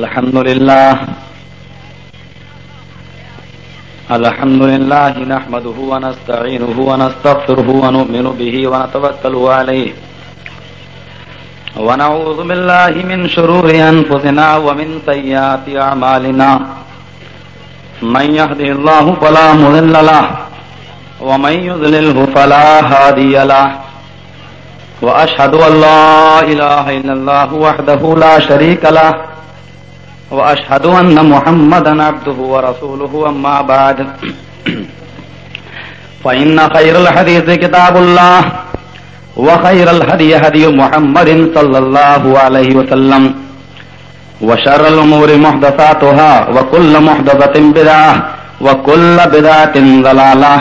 الحمد لله الحمد لله نحمده ونستعينه ونستغفره ونؤمن به ونتوكل عليه ونعوذ بالله من شرور أنفسنا ومن سيئات أعمالنا من يهدي الله فلا مذل له ومن يذلله فلا هادي له وأشهد أن لا إله إلا الله وحده لا شريك له وأشهد أن محمد عبده ورسوله أما بعد فإن خير الحديث كتاب الله وخير الهدي هدي محمد صلى الله عليه وسلم وشر الأمور محدثاتها وكل محدثة بداة وكل بداة ضلالة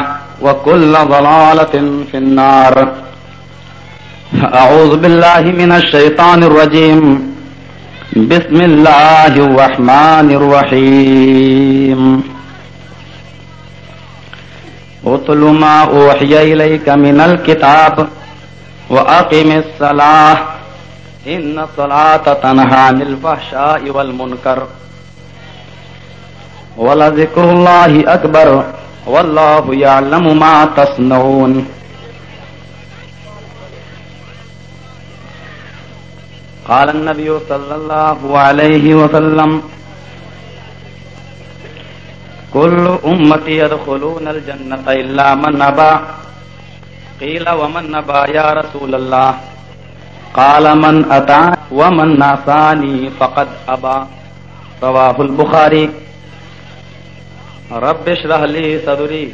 وكل ضلالة في النار أعوذ بالله من الشيطان الرجيم وشر الأمور محدثاتها بسم اللہ الرحمن الرحیم اتلو ما اوحی الیک من الكتاب واقم الصلاة ان الصلاة تنہا عن الفحشاء والمنکر ولذکر اللہ اکبر واللہ یعلم ما تصنعون قال قال النبي صلى الله الله عليه وسلم كل أمتي يدخلون الجنة إلا من من قيل ومن ومن يا رسول أتى ناساني فقد أبى رواه البخاري رب اشرح لي لي صدري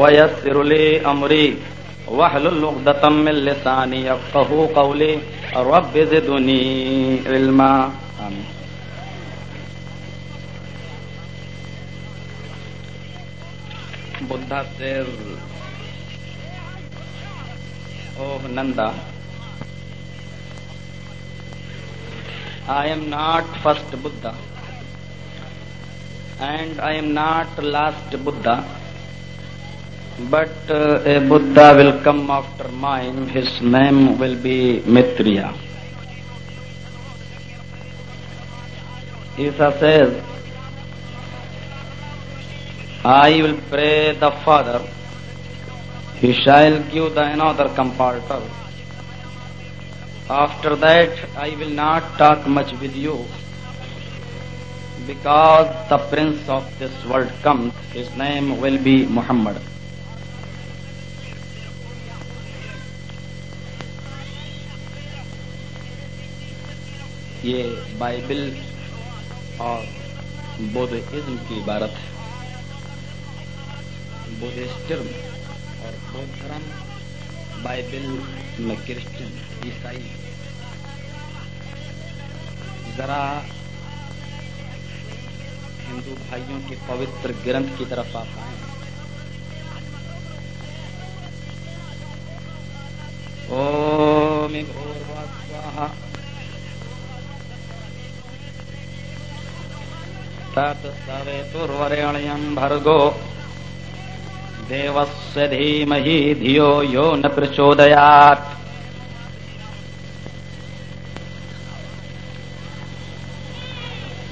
ويسر أمري واحلل عقدة من لساني يفقهوا قولي علما تیر دل نندا I am not first and I am not last Buddha But uh, a Buddha will come after mine, his name will be Maitreya. Isa says, I will pray the Father, he shall give the another comforter. After that I will not talk much with you, because the prince of this world comes, his name will be Muhammad. یہ Bible اور بودھ ازم کی عبارت ہے بودھسٹرم اور بودھ دھرم Bible میں Christian عیسائی ذرا ہندو بھائیوں کے پوتر گرنتھ کی طرف آپ آئیں اوم گھور نچویات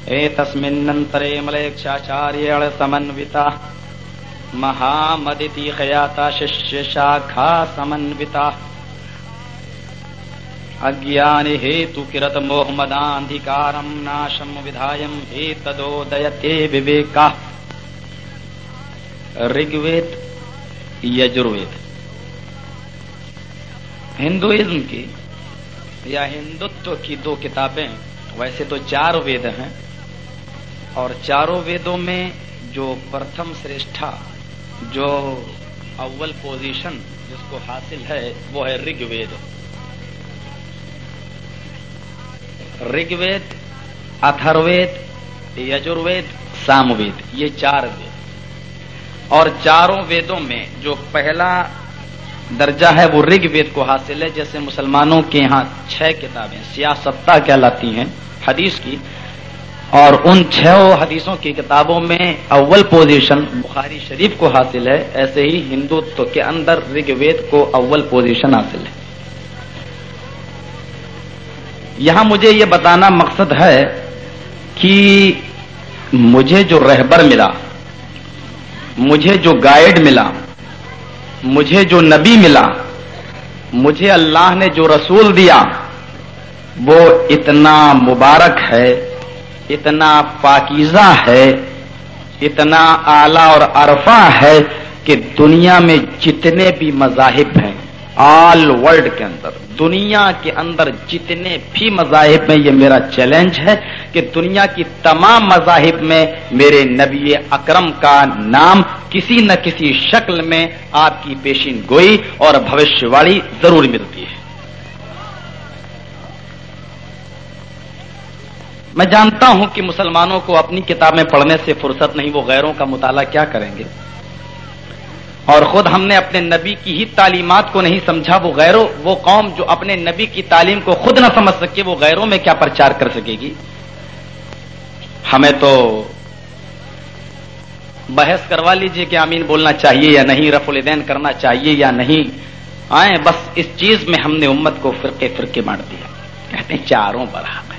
ایک ملےچاچارے سمن مہامدیات شاخا سمن اجانی ہرت موہم ناشم وی تیوے یو ہندوئم کی یا ہندوتو کی دو کتابیں ویسے تو چار وید ہیں اور چاروں ویدوں میں جو پرتھم شرشا جو پوزیشن جس کو حاصل ہے وہ ہے رگ وید رگ وید یجر وید سام وید یہ چار وید اور چاروں ویدوں میں جو پہلا درجہ ہے وہ رگ وید کو حاصل ہے جیسے مسلمانوں کے یہاں چھ کتابیں سیاستہ کہلاتی ہیں حدیث کی اور ان چھ حدیثوں کی کتابوں میں اول پوزیشن بخاری شریف کو حاصل ہے ایسے ہی ہندوتو کے اندر رگ وید کو اول پوزیشن حاصل ہے یہاں مجھے یہ بتانا مقصد ہے کہ مجھے جو رہبر ملا مجھے جو گائیڈ ملا مجھے جو نبی ملا مجھے اللہ نے جو رسول دیا وہ اتنا مبارک ہے اتنا پاکیزہ ہے اتنا اعلی اور ارفا ہے کہ دنیا میں جتنے بھی مذاہب ہیں آل ورلڈ کے اندر دنیا کے اندر جتنے بھی مذاہب میں یہ میرا چیلنج ہے کہ دنیا کی تمام مذاہب میں میرے نبی اکرم کا نام کسی نہ کسی شکل میں آپ کی پیشین گوئی اور بھوشیہ واڑی ضرور ملتی ہے میں جانتا ہوں کہ مسلمانوں کو اپنی کتابیں پڑھنے سے فرصت نہیں وہ غیروں کا مطالعہ کیا کریں گے اور خود ہم نے اپنے نبی کی ہی تعلیمات کو نہیں سمجھا وہ غیروں وہ قوم جو اپنے نبی کی تعلیم کو خود نہ سمجھ سکے وہ غیروں میں کیا پرچار کر سکے گی ہمیں تو بحث کروا لیجئے کہ آمین بولنا چاہیے یا نہیں رف الدین کرنا چاہیے یا نہیں آئیں بس اس چیز میں ہم نے امت کو فرقے فرقے بانٹ دیا کہتے ہیں چاروں برابر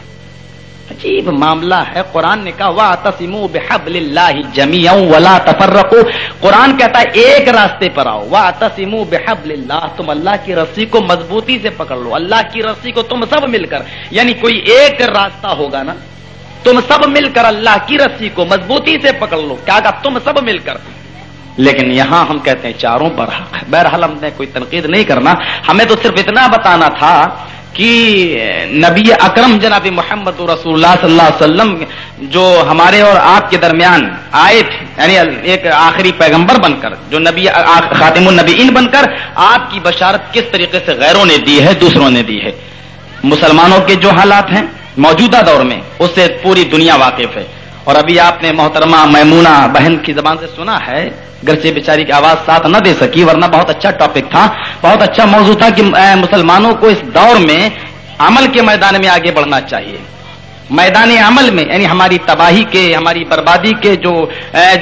عجیب معاملہ ہے قرآن نے کہا وا آتا بےحب اللہ جمی ولا تفر رکھو قرآن کہتا ہے ایک راستے پر آؤ وا تسیم بےحب اللہ تم اللہ کی رسی کو مضبوطی سے پکڑ لو اللہ کی رسی کو تم سب مل کر یعنی کوئی ایک راستہ ہوگا نا تم سب مل کر اللہ کی رسی کو مضبوطی سے پکڑ لو کیا کہا تم سب مل کر لیکن یہاں ہم کہتے ہیں چاروں پر بہرحال ہم نے کوئی تنقید نہیں کرنا ہمیں تو صرف اتنا بتانا تھا کہ نبی اکرم جناب محمد رسول اللہ صلی اللہ علیہ وسلم جو ہمارے اور آپ کے درمیان آئے تھے یعنی ایک آخری پیغمبر بن کر جو نبی خاتم النبی بن کر آپ کی بشارت کس طریقے سے غیروں نے دی ہے دوسروں نے دی ہے مسلمانوں کے جو حالات ہیں موجودہ دور میں اس سے پوری دنیا واقف ہے اور ابھی آپ نے محترمہ میمونا بہن کی زبان سے سنا ہے گرچہ بیچاری کی آواز ساتھ نہ دے سکی ورنہ بہت اچھا ٹاپک تھا بہت اچھا موضوع تھا کہ مسلمانوں کو اس دور میں عمل کے میدان میں آگے بڑھنا چاہیے میدان عمل میں یعنی ہماری تباہی کے ہماری بربادی کے جو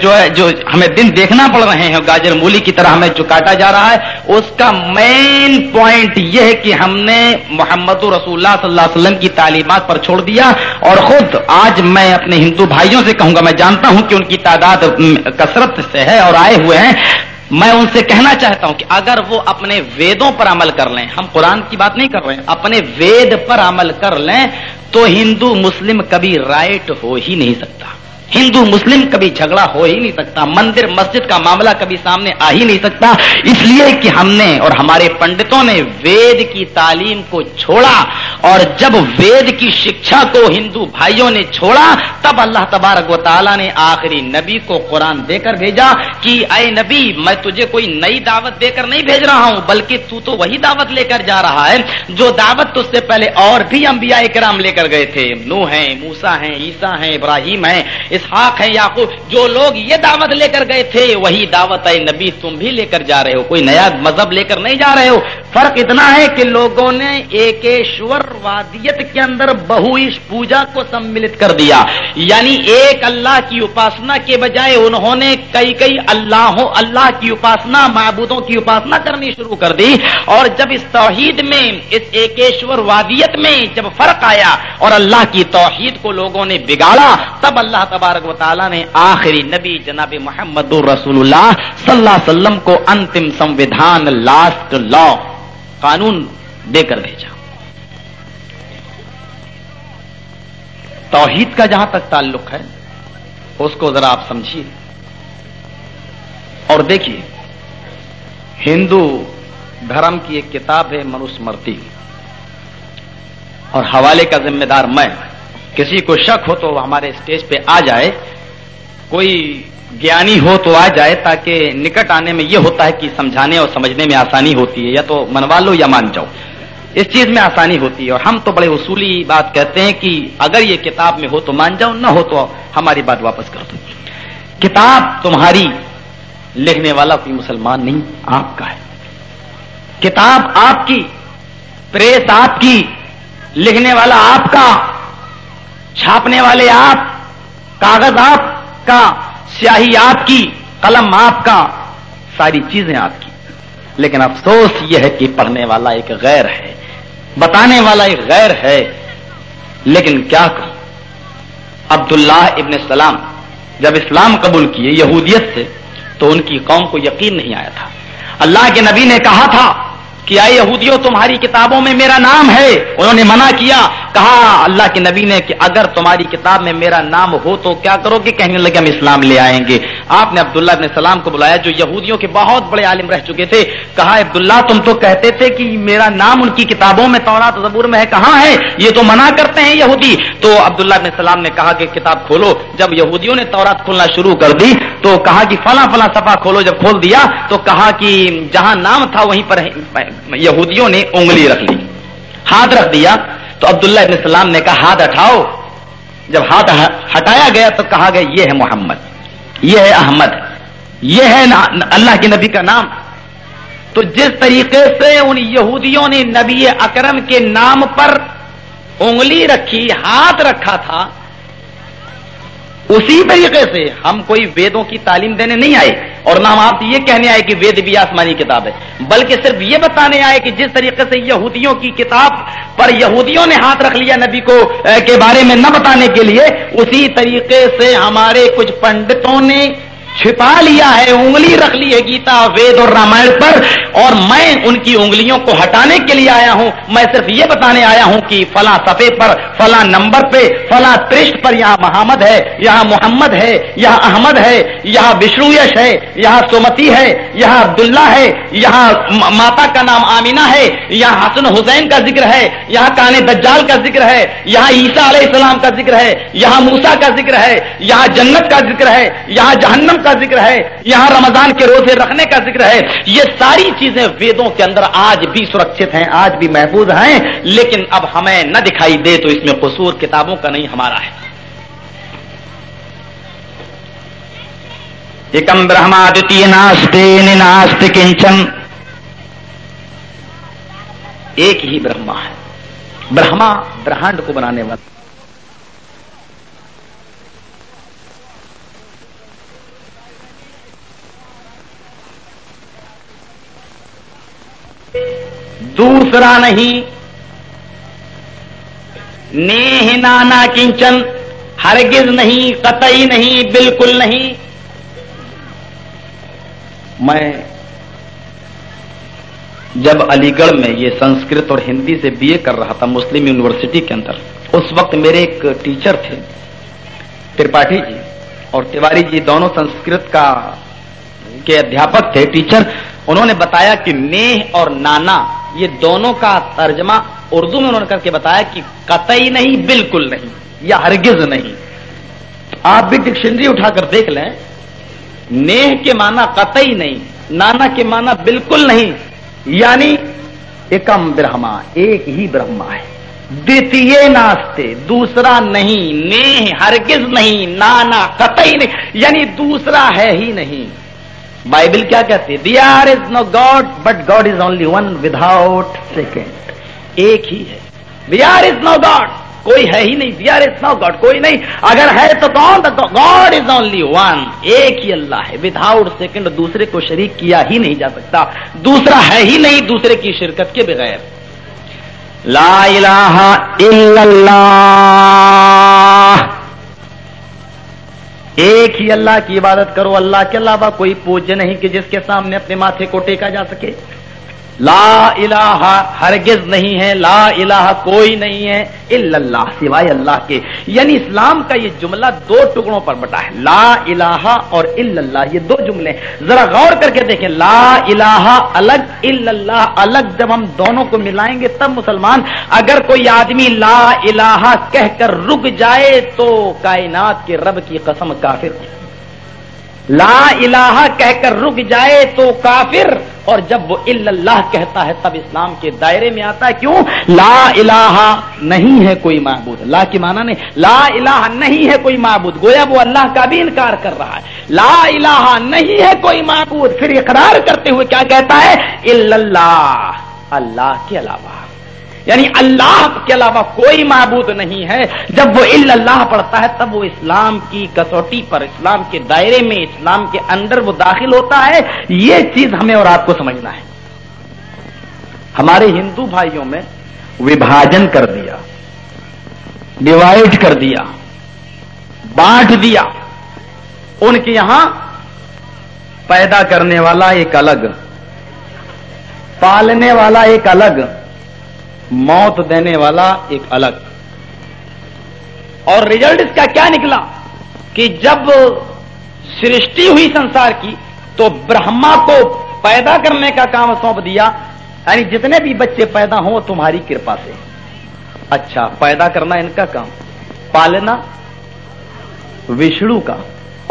جو جو ہمیں دن دیکھنا پڑ رہے ہیں گاجر مولی کی طرح ہمیں جو کاٹا جا رہا ہے اس کا مین پوائنٹ یہ ہے کہ ہم نے محمد رسول اللہ صلی اللہ علیہ وسلم کی تعلیمات پر چھوڑ دیا اور خود آج میں اپنے ہندو بھائیوں سے کہوں گا میں جانتا ہوں کہ ان کی تعداد کثرت سے ہے اور آئے ہوئے ہیں میں ان سے کہنا چاہتا ہوں کہ اگر وہ اپنے ویدوں پر عمل کر لیں ہم قرآن کی بات نہیں کر رہے ہیں اپنے وید پر عمل کر لیں تو ہندو مسلم کبھی رائٹ ہو ہی نہیں سکتا ہندو مسلم کبھی جھگڑا ہو ہی نہیں سکتا مندر مسجد کا معاملہ کبھی سامنے آ ہی نہیں سکتا اس لیے کہ ہم نے اور ہمارے پنڈتوں نے وید کی تعلیم کو چھوڑا اور جب وید کی شکشا کو ہندو بھائیوں نے چھوڑا تب اللہ تبارک و تعالیٰ نے آخری نبی کو قرآن دے کر بھیجا کہ اے نبی میں تجھے کوئی نئی دعوت دے کر نہیں بھیج رہا ہوں بلکہ تو تو وہی دعوت لے کر جا رہا ہے جو دعوت تو اس سے پہلے اور بھی انبیاء کرام لے کر گئے تھے نو ہیں موسا ہیں عیسا ہیں ابراہیم ہیں اسحاق ہیں یاقو جو لوگ یہ دعوت لے کر گئے تھے وہی دعوت اے نبی تم بھی لے کر جا رہے ہو کوئی نیا مذہب لے کر نہیں جا رہے ہو فرق اتنا ہے کہ لوگوں نے ایکشور وادیت کے اندر بہو اس پوجا کو سملت کر دیا یعنی ایک اللہ کی اپاسنا کے بجائے انہوں نے کئی کئی اللہوں اللہ کی اپاسنا معبودوں کی اپاسنا کرنی شروع کر دی اور جب اس توحید میں اس ایکیشور وادیت میں جب فرق آیا اور اللہ کی توحید کو لوگوں نے بگاڑا تب اللہ تبارک و تعالیٰ نے آخری نبی جناب محمد الرسول اللہ صلی اللہ علیہ وسلم کو انتم سمودھان لاسٹ لا قانون دے کر بھیجا توحید کا جہاں تک تعلق ہے اس کو ذرا آپ سمجھیے اور دیکھیے ہندو دھرم کی ایک کتاب ہے منوسمرتی اور حوالے کا ذمہ دار میں کسی کو شک ہو تو وہ ہمارے اسٹیج پہ آ جائے کوئی گیانی ہو تو آ جائے تاکہ نکٹ آنے میں یہ ہوتا ہے کہ سمجھانے اور سمجھنے میں آسانی ہوتی ہے یا تو منوا لو یا مان جاؤ اس چیز میں آسانی ہوتی ہے اور ہم تو بڑے اصولی بات کہتے ہیں کہ اگر یہ کتاب میں ہو تو مان جاؤ نہ ہو تو ہماری بات واپس کر دو کتاب تمہاری لکھنے والا کوئی مسلمان نہیں آپ کا ہے کتاب آپ کی پریس آپ کی لکھنے والا آپ کا چھاپنے والے آپ کاغذ آپ کا سیاہی آپ کی قلم آپ کا ساری چیزیں آپ کی لیکن افسوس یہ ہے کہ پڑھنے والا ایک غیر ہے بتانے والا ایک غیر ہے لیکن کیا کروں عبداللہ ابن سلام جب اسلام قبول کیے یہودیت سے تو ان کی قوم کو یقین نہیں آیا تھا اللہ کے نبی نے کہا تھا کہ آئے یہودیوں تمہاری کتابوں میں میرا نام ہے انہوں نے منع کیا کہا اللہ کے نبی نے کہ اگر تمہاری کتاب میں میرا نام ہو تو کیا کرو گے کہنے لگے ہم اسلام لے آئیں گے آپ نے عبداللہ ابن سلام کو بلایا جو یہودیوں کے بہت بڑے عالم رہ چکے تھے کہا عبداللہ تم تو کہتے تھے کہ میرا نام ان کی کتابوں میں تورات زبور میں ہے کہاں ہے یہ تو منع کرتے ہیں یہودی تو عبداللہ ابن سلام نے کہا کہ کتاب کھولو جب یہودیوں نے تورات کھولنا شروع کر دی تو کہا کہ فلاں فلاں سفا کھولو جب کھول دیا تو کہا کہ جہاں نام تھا وہیں پر یہودیوں نے انگلی رکھ لی ہاتھ رکھ دیا تو عبداللہ ابن السلام نے کہا ہاتھ ہٹاؤ جب ہاتھ ہٹایا گیا تو کہا گیا یہ ہے محمد یہ ہے احمد یہ ہے اللہ کے نبی کا نام تو جس طریقے سے ان یہودیوں نے نبی اکرم کے نام پر انگلی رکھی ہاتھ رکھا تھا اسی طریقے سے ہم کوئی ویدوں کی تعلیم دینے نہیں آئے اور نہ ہم آپ یہ کہنے آئے کہ وید بھی آسمانی کتاب ہے بلکہ صرف یہ بتانے آئے کہ جس طریقے سے یہودیوں کی کتاب پر یہودیوں نے ہاتھ رکھ لیا نبی کو کے بارے میں نہ بتانے کے لیے اسی طریقے سے ہمارے کچھ پنڈتوں نے چھپا لیا ہے انگلی رکھ لی ہے گیتا وید اور رامائن پر اور میں ان کی انگلیوں کو ہٹانے کے لیے آیا ہوں میں صرف یہ بتانے آیا ہوں کہ فلاں صفحے پر فلاں نمبر پہ فلاں ترسٹ پر یہاں محمد ہے یہاں محمد ہے یہاں احمد ہے یہاں بشنو یش ہے یہاں سومتی ہے یہاں عبداللہ ہے یہاں ماتا کا نام آمینہ ہے یہاں حسن حسین کا ذکر ہے یہاں کان دجال کا ذکر ہے یہاں عیسیٰ علیہ السلام کا ذکر ہے یہاں موسا کا ذکر ہے یہاں جنت کا ذکر ہے یہاں جہنم کا ذکر ہے یہاں رمضان کے روزے رکھنے کا ذکر ہے یہ ساری چیزیں ویدوں کے اندر آج بھی سرکشت ہیں آج بھی محفوظ ہیں لیکن اب ہمیں نہ دکھائی دے تو اس میں قصور کتابوں کا نہیں ہمارا ہے ایکم ناست کنچن ایک ہی برہما ہے برہما برہانڈ کو بنانے والا دوسرا نہیں نیہ نانا کنچن ہرگز نہیں قطعی نہیں بالکل نہیں میں جب علی گڑھ میں یہ سنسکرت اور ہندی سے بی اے کر رہا تھا مسلم یونیورسٹی کے اندر اس وقت میرے ایک ٹیچر تھے ترپاٹھی جی اور تیواری جی دونوں سنسکرت کا کے ادھیاپک تھے ٹیچر انہوں نے بتایا کہ نیہ اور نانا یہ دونوں کا ترجمہ اردو میں انہوں نے کر کے بتایا کہ قطعی نہیں بالکل نہیں یا ہرگز نہیں آپ بھی ڈکشنری اٹھا کر دیکھ لیں نیہ کے معنی قطعی نہیں نانا کے معنی بالکل نہیں یعنی ایکم برہما ایک ہی برہما ہے ناستے دوسرا نہیں نیہ ہرگز نہیں نانا قطعی نہیں یعنی دوسرا ہے ہی نہیں بائبل کیا کہتی ہے there is no God but God is only one without out سیکنڈ ایک ہی ہے دی آر از نو گاڈ کوئی ہے ہی نہیں دی آر از نو گاڈ کوئی نہیں اگر ہے تو کون گاڈ از اونلی ون ایک ہی اللہ ہے ود آؤٹ سیکنڈ دوسرے کو شریک کیا ہی نہیں جا سکتا دوسرا ہے ہی نہیں دوسرے کی شرکت کے بغیر لا الہ الا اللہ ایک ہی اللہ کی عبادت کرو اللہ کے علاوہ کوئی پوج نہیں کہ جس کے سامنے اپنے ماتھے کو ٹیکا جا سکے لا الہ ہرگز نہیں ہے لا الہ کوئی نہیں ہے الا اللہ سوائے اللہ کے یعنی اسلام کا یہ جملہ دو ٹکڑوں پر بٹا ہے لا الہ اور الا اللہ یہ دو جملے ذرا غور کر کے دیکھیں لا الہ الگ الا اللہ الگ جب ہم دونوں کو ملائیں گے تب مسلمان اگر کوئی آدمی لا الہ کہہ کر رک جائے تو کائنات کے رب کی قسم کافر لا الہ کہہ کر رک جائے تو کافر اور جب وہ اللہ کہتا ہے تب اسلام کے دائرے میں آتا ہے کیوں لا الہ نہیں ہے کوئی معبود لا کی معنی نہیں لا الہ نہیں ہے کوئی معبود گویا وہ اللہ کا بھی انکار کر رہا ہے لا الہ نہیں ہے کوئی معبود پھر اقرار کرتے ہوئے کیا کہتا ہے اللہ اللہ کے علاوہ یعنی اللہ کے علاوہ کوئی معبود نہیں ہے جب وہ اللہ پڑھتا ہے تب وہ اسلام کی کسوٹی پر اسلام کے دائرے میں اسلام کے اندر وہ داخل ہوتا ہے یہ چیز ہمیں اور آپ کو سمجھنا ہے ہمارے ہندو بھائیوں میں وبھاجن کر دیا ڈیوائڈ کر دیا بانٹ دیا ان کے یہاں پیدا کرنے والا ایک الگ پالنے والا ایک الگ موت دینے والا ایک الگ اور ریزلٹ اس کا کیا نکلا کہ جب سرشٹی ہوئی سنسار کی تو برہما کو پیدا کرنے کا کام سونپ دیا یعنی جتنے بھی بچے پیدا ہوں وہ تمہاری کرپا سے اچھا پیدا کرنا ان کا کام پالنا وشنو کا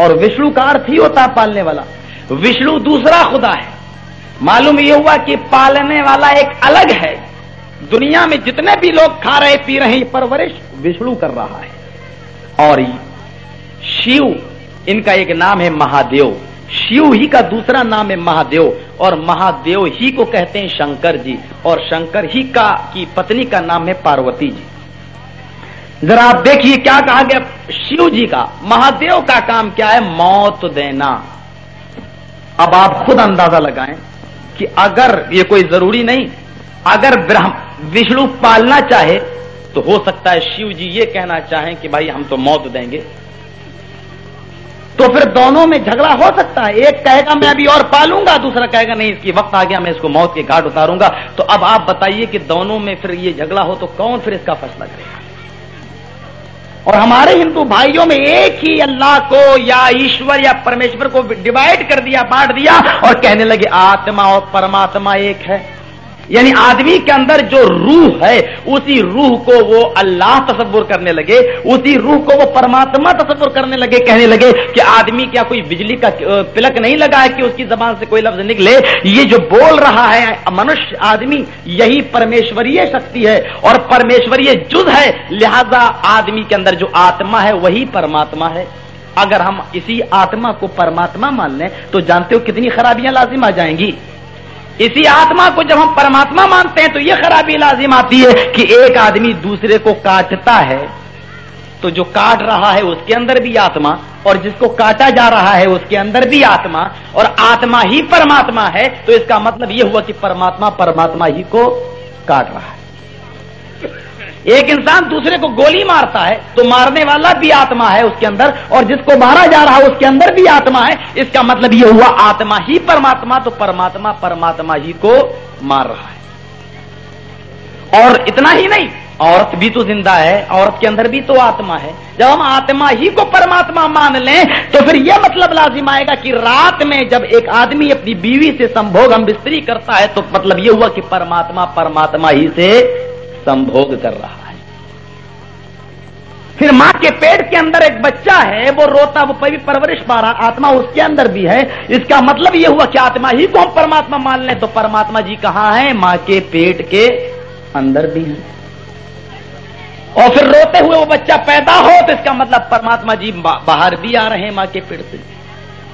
اور وشنو کا ارتھ ہی ہوتا ہے پالنے والا وشنو دوسرا خدا ہے معلوم یہ ہوا کہ پالنے والا ایک الگ ہے دنیا میں جتنے بھی لوگ کھا رہے پی رہے ہیں پرورش وشنو کر رہا ہے اور شیو ان کا ایک نام ہے مہادیو شیو ہی کا دوسرا نام ہے مہادیو اور مہادیو ہی کو کہتے ہیں شنکر جی اور شنکر ہی کا کی پتنی کا نام ہے پاروتی جی ذرا آپ دیکھیے کیا کہا گیا شیو جی کا مہادیو کا کام کیا ہے موت دینا اب آپ خود اندازہ لگائیں کہ اگر یہ کوئی ضروری نہیں اگر برہم وشنو پالنا چاہے تو ہو سکتا ہے شیو جی یہ کہنا چاہیں کہ بھائی ہم تو موت دیں گے تو پھر دونوں میں جھگڑا ہو سکتا ہے ایک کہے گا میں ابھی اور پالوں گا دوسرا کہے گا نہیں اس کی وقت آ گیا میں اس کو موت کے گھاٹ اتاروں گا تو اب آپ بتائیے کہ دونوں میں پھر یہ جھگڑا ہو تو کون پھر اس کا فیصلہ کرے گا اور ہمارے ہندو بھائیوں میں ایک ہی اللہ کو یا ایشور یا پرمیشور کو ڈیوائڈ کر دیا بانٹ دیا اور کہنے لگے آتما اور پرماتما ایک ہے یعنی آدمی کے اندر جو روح ہے اسی روح کو وہ اللہ تصور کرنے لگے اسی روح کو وہ پرماتما تصور کرنے لگے کہنے لگے کہ آدمی کیا کوئی بجلی کا پلک نہیں لگا ہے کہ اس کی زبان سے کوئی لفظ نکلے یہ جو بول رہا ہے منش آدمی یہی پرمیشوری شکتی ہے اور پرمیشوری جد ہے لہذا آدمی کے اندر جو آتما ہے وہی پرماتما ہے اگر ہم اسی آتما کو پرماتما مان لیں تو جانتے ہو کتنی خرابیاں لازم آ جائیں گی اسی آتما کو جب ہم پرماتما مانتے ہیں تو یہ خرابی لازم آتی ہے کہ ایک آدمی دوسرے کو کاٹتا ہے تو جو کاٹ رہا ہے اس کے اندر بھی آتما اور جس کو کاٹا جا رہا ہے اس کے اندر بھی آتما اور آتما ہی پرماتما ہے تو اس کا مطلب یہ ہوا کہ پرماتما پرماتما ہی کو کاٹ رہا ہے ایک انسان دوسرے کو گولی مارتا ہے تو مارنے والا بھی آتما ہے اس کے اندر اور جس کو مارا جا رہا اس کے اندر بھی آتما ہے اس کا مطلب یہ ہوا آتما ہی پرماتما تو پرماتما پرماتما ہی کو مار رہا ہے اور اتنا ہی نہیں عورت بھی تو زندہ ہے عورت کے اندر بھی تو آتما ہے جب ہم آتما ہی کو پرماتما مان لیں تو پھر یہ مطلب لازم آئے گا کہ رات میں جب ایک آدمی اپنی بیوی سے سمبوگ ہم بستری کرتا ہے تو مطلب یہ ہوا کہ پرماتما پرماتما ہی سے سمبھوگ کر رہا ہے پھر ماں کے پیٹ کے اندر ایک بچہ ہے وہ روتا وہ بھی پرورش پا رہا آتما اس کے اندر بھی ہے اس کا مطلب یہ ہوا کہ آتما ہی کو ہم پرماتما مان لیں تو پرماتما جی کہاں ہے ماں کے پیٹ کے اندر بھی اور پھر روتے ہوئے وہ بچہ پیدا ہو تو اس کا مطلب پرماتما جی باہر بھی آ رہے ہیں ماں کے پیٹ سے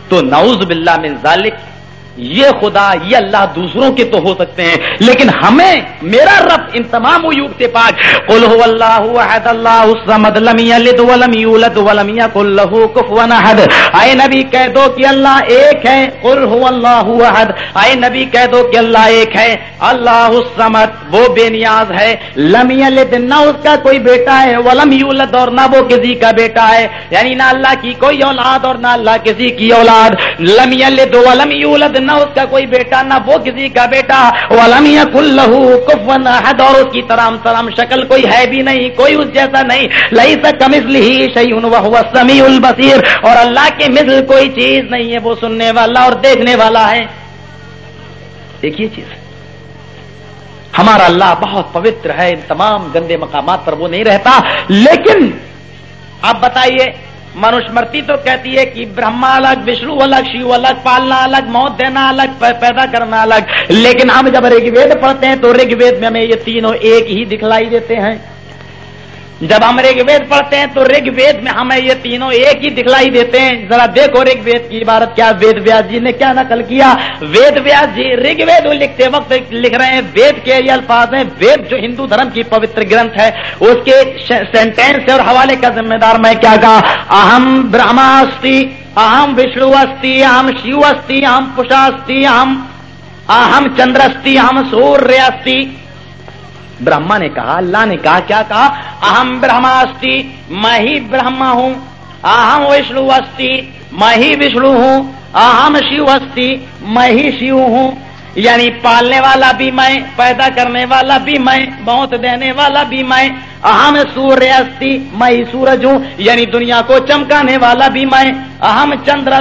تو نعوذ باللہ من ذالک یہ خدا یہ اللہ دوسروں کے تو ہو سکتے ہیں لیکن ہمیں میرا رب ان تمام عیوب سے پاک قل هو اللہ احد اللہ الصمد لم ولم ولم یکن له کفوا احد اے نبی کہہ دو کہ اللہ ایک ہے قل هو اللہ احد اے نبی کہہ دو کہ اللہ ایک ہے اللہ الصمد وہ بے نیاز ہے لم یلد نہ اس کا کوئی بیٹا ہے ولم یولد اور نہ وہ کسی کا بیٹا ہے یعنی نہ اللہ کی کوئی اولاد اور نہ اللہ کسی کی اولاد لم ولم یولد نہ اس کا کوئی بیٹا نہ وہ کسی کا بیٹا وہ کلو کفن احد اور اس کی ترام ترام شکل کوئی ہے بھی نہیں کوئی اس جیسا نہیں لئی سا کمزل ہی شہ سمی البصیر اور اللہ کے مثل کوئی چیز نہیں ہے وہ سننے والا اور دیکھنے والا ہے دیکھیے چیز ہمارا اللہ بہت پوتر ہے ان تمام گندے مقامات پر وہ نہیں رہتا لیکن آپ بتائیے منوسمرتی تو کہتی ہے کہ برہما الگ وشنو الگ شیو الگ پالنا الگ موت دینا الگ پیدا کرنا الگ لیکن ہم جب رگ وید پڑھتے ہیں تو رگ وید میں ہمیں یہ تینوں ایک ہی دکھلائی دیتے ہیں جب ہم رگ وید پڑھتے ہیں تو رگ وید میں ہمیں یہ تینوں ایک ہی دکھلائی دیتے ہیں ذرا دیکھو رگ وید کی عبارت کیا وید ویاس جی نے کیا نقل کیا وید ویاس جی رگ وید لکھتے وقت لکھ رہے ہیں وید کے یہ الفاظ ہیں وید جو ہندو دھرم کی پوتر گرنتھ ہے اس کے سینٹینس اور حوالے کا ذمہ دار میں کیا کہا اہم برہماستی اہم وشنو استھی اہم شیو استی اہم پشاستی اہم اہم چندرستی اہم سوریہ سوریاستی برہما نے کہا اللہ نے کہا کیا کہا اہم برہماستی میں ہی برہما ہوں اہم وشنو استی میں ہی وشنو ہوں اہم شیو استی میں ہی شیو ہوں یعنی پالنے والا بھی میں پیدا کرنے والا بھی میں موت دینے والا بھی میں اہم سوریہ میں ہی سورج ہوں یعنی دنیا کو چمکانے والا بھی میں اہم چندر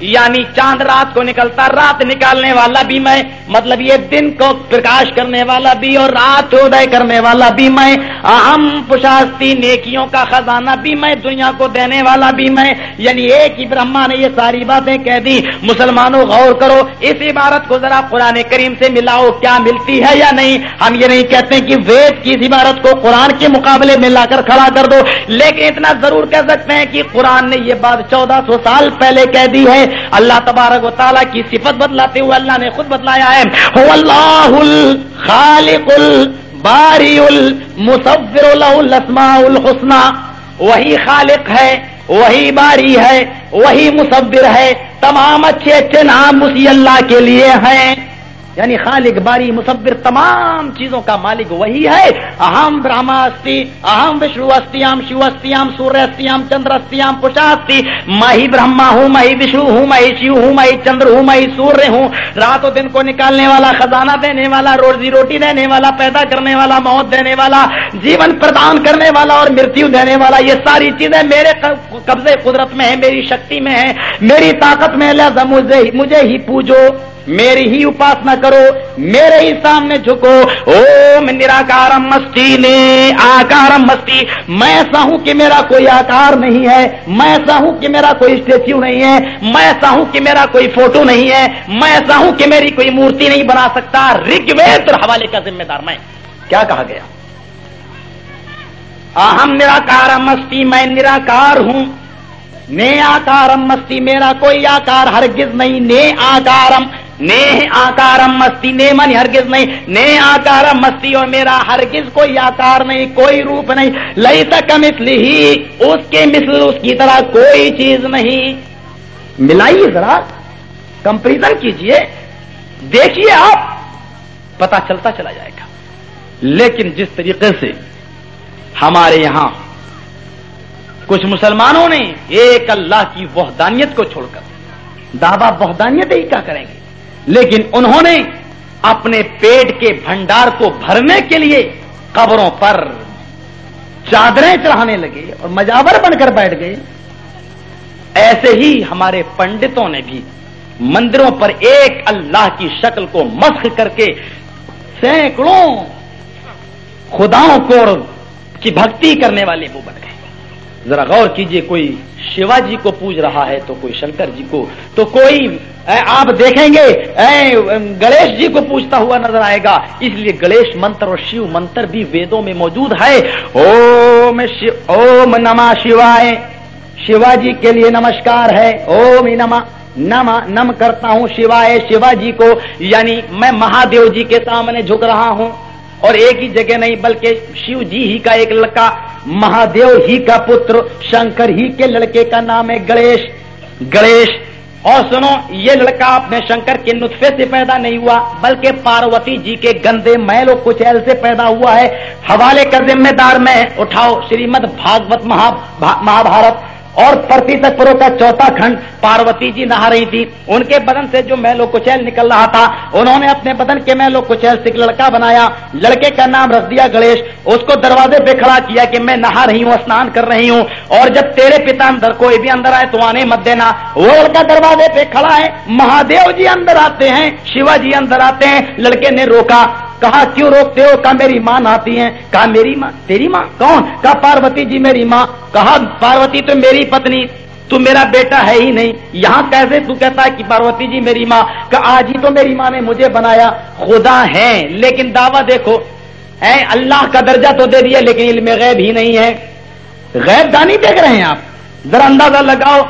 یعنی چاند رات کو نکلتا رات نکالنے والا بھی میں مطلب یہ دن کو پرکاش کرنے والا بھی اور رات ادے کرنے والا بھی میں اہم پشاستی نیکیوں کا خزانہ بھی میں دنیا کو دینے والا بھی میں یعنی ایک ہی برہما نے یہ ساری باتیں کہہ دی مسلمانوں غور کرو اس عبارت کو ذرا قرآن کریم سے ملاؤ کیا ملتی ہے یا نہیں ہم یہ نہیں کہتے کہ وید کی اس عبارت کو قرآن کے مقابلے میں لا کر کھڑا کر دو لیکن اتنا ضرور کہہ سکتے ہیں کہ قرآن نے یہ بات چودہ سو سال پہلے کہہ دی ہے اللہ تبارک و تعالیٰ کی صفت بتلاتے ہوئے اللہ نے خود بتلایا ہے اللہ خالق الباری باری مصبر اللہ الحسن وہی خالق ہے وہی باری ہے وہی مصور ہے تمام اچھے اچھے نام اسی اللہ کے لیے ہیں یعنی خالق باری مصبر تمام چیزوں کا مالک وہی ہے اہم برہما استی اہم وشنو استیام شیو استیام سوریہ ہم چندرستیام پوشاستی میں ہی برہما ہوں میں ہی شیو ہوں میں چندر ہوں میں سوریہ ہوں رات و دن کو نکالنے والا خزانہ دینے والا روزی روٹی دینے والا پیدا کرنے والا موت دینے والا جیون پردان کرنے والا اور مرتیو دینے والا یہ ساری چیزیں میرے قبضے قدرت میں ہے میری شکتی میں ہے میری طاقت میں لہذا مجھے ہی پوجو میری ہی اپاسنا کرو میرے ہی سامنے جھکو اوم نراکارم مستی نے آکارم مستی میں ایسا ہوں کہ میرا کوئی آکار نہیں ہے میں ایسا ہوں کہ میرا کوئی اسٹیچو نہیں ہے میں ایسا ہوں کہ میرا کوئی فوٹو نہیں ہے میں ایسا ہوں کہ میری کوئی مورتی نہیں بنا سکتا رگ رگویندر حوالے کا ذمہ دار میں کیا کہا گیا اہم نراکار مستی میں نراکار ہوں نئے آکارم مستی میرا کوئی آکار ہرگز نہیں نئے آکارم نی آکار مستی نی منی ہرگز نہیں نی آکار مستی اور میرا ہرگز کوئی آکار نہیں کوئی روپ نہیں لئی تک مسل ہی اس کے مثل اس کی طرح کوئی چیز نہیں ملائیے ذرا کمپریزن کیجئے دیکھیے آپ پتا چلتا چلا جائے گا لیکن جس طریقے سے ہمارے یہاں کچھ مسلمانوں نے ایک اللہ کی وحدانیت کو چھوڑ کر دعوی وحدانیت ہی کیا کریں گے لیکن انہوں نے اپنے پیٹ کے بھنڈار کو بھرنے کے لیے قبروں پر چادریں چڑھانے لگے اور مجاور بن کر بیٹھ گئے ایسے ہی ہمارے پنڈتوں نے بھی مندروں پر ایک اللہ کی شکل کو مسخ کر کے سینکڑوں خداؤں کو کی بھکتی کرنے والے وہ بن گئے ذرا غور کیجئے کوئی شیوا جی کو پوج رہا ہے تو کوئی شنکر جی کو تو کوئی آپ دیکھیں گے گڑیش جی کو پوجتا ہوا نظر آئے گا اس لیے گڑیش منتر اور شیو منتر بھی ویدوں میں موجود ہے اوم اوم نما شیوائے شیوا جی کے لیے نمسکار ہے اوم نما نم نم کرتا ہوں شیوائے شیوا جی کو یعنی میں مہادیو جی کے سامنے جھک رہا ہوں اور ایک ہی جگہ نہیں بلکہ شیو جی ہی کا ایک لڑکا مہادیو ہی کا پتر شنکر ہی کے لڑکے کا نام ہے گڑیش گڑیش اور سنو یہ لڑکا شنکر کے نطفے سے پیدا نہیں ہوا بلکہ پاروتی جی کے گندے محل و کچھ پیدا ہوا ہے حوالے کا ذمہ دار میں اٹھاؤ بھاگوت مہا بھارت اور پرتی تک کا چوتھا کھنڈ پاروتی جی نہا رہی تھی ان کے بدن سے جو میلو کچیل نکل رہا تھا انہوں نے اپنے بدن کے میلو کچیل سے ایک لڑکا بنایا لڑکے کا نام رس دیا گڑیش اس کو دروازے پہ کھڑا کیا کہ میں نہا رہی ہوں اسنان کر رہی ہوں اور جب تیرے پتا اندر کوئی بھی اندر آئے تو آنے مت دینا وہ لڑکا دروازے پہ کھڑا ہے مہادیو جی اندر آتے ہیں شیوا جی اندر آتے ہیں لڑکے نے روکا کہا کیوں روکتے ہو کہا میری ماں ہیں کہا میری ماں تیری ماں کون کہا پاروتی جی میری ماں کہا پاروتی تو میری پتنی تو میرا بیٹا ہے ہی نہیں یہاں کیسے تو کہتا ہے کہ پاروتی جی میری ماں کہ آج ہی تو میری ماں نے مجھے بنایا خدا ہے لیکن دعویٰ دیکھو اے اللہ کا درجہ تو دے دیا لیکن علم غیب ہی نہیں ہے غیب دانی دیکھ رہے ہیں آپ ذرا اندازہ لگاؤ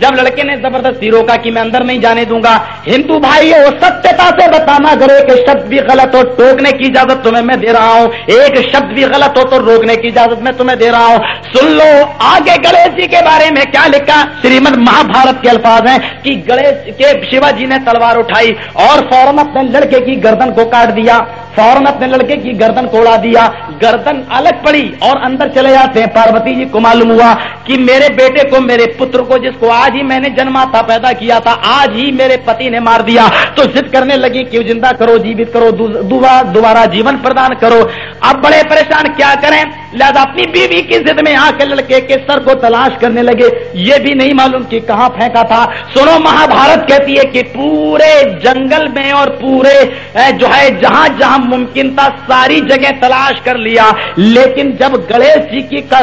جب لڑکے نے زبردستی روکا کہ میں اندر نہیں جانے دوں گا ہندو بھائی ہو ستیہ سے بتانا اگر ایک شبد بھی غلط ہو ٹوکنے کی اجازت تمہیں میں دے رہا ہوں ایک شبد بھی غلط ہو تو روکنے کی اجازت میں تمہیں دے رہا ہوں سن لو آگے گڑے جی کے بارے میں کیا لکھا شریمد مہا بھارت کے الفاظ ہیں کہ گڑیش کے شیوا جی نے تلوار اٹھائی اور فوراً اپنے لڑکے کی گردن کو کاٹ دیا فوراً اپنے لڑکے کی گردن توڑا دیا گردن الگ پڑی اور اندر چلے جاتے ہیں پاروتی جی کو معلوم ہوا کہ میرے بیٹے کو میرے پتر کو جس کو آج ہی میں نے جنما تھا پیدا کیا تھا آج ہی میرے پتی نے مار دیا تو ضد کرنے لگی کہ دوبارہ جیون پردان کرو اب بڑے پریشان کیا کریں لہذا اپنی بیوی کی ضد میں آ کے لڑکے کے سر کو تلاش کرنے لگے یہ بھی نہیں معلوم کہ کہاں پھینکا تھا سنو مہا بھارت کہتی ہے کہ پورے جنگل میں اور پورے جو ہے جہاں جہاں ممکن تھا ساری جگہ تلاش کر لیا لیکن جب گڑے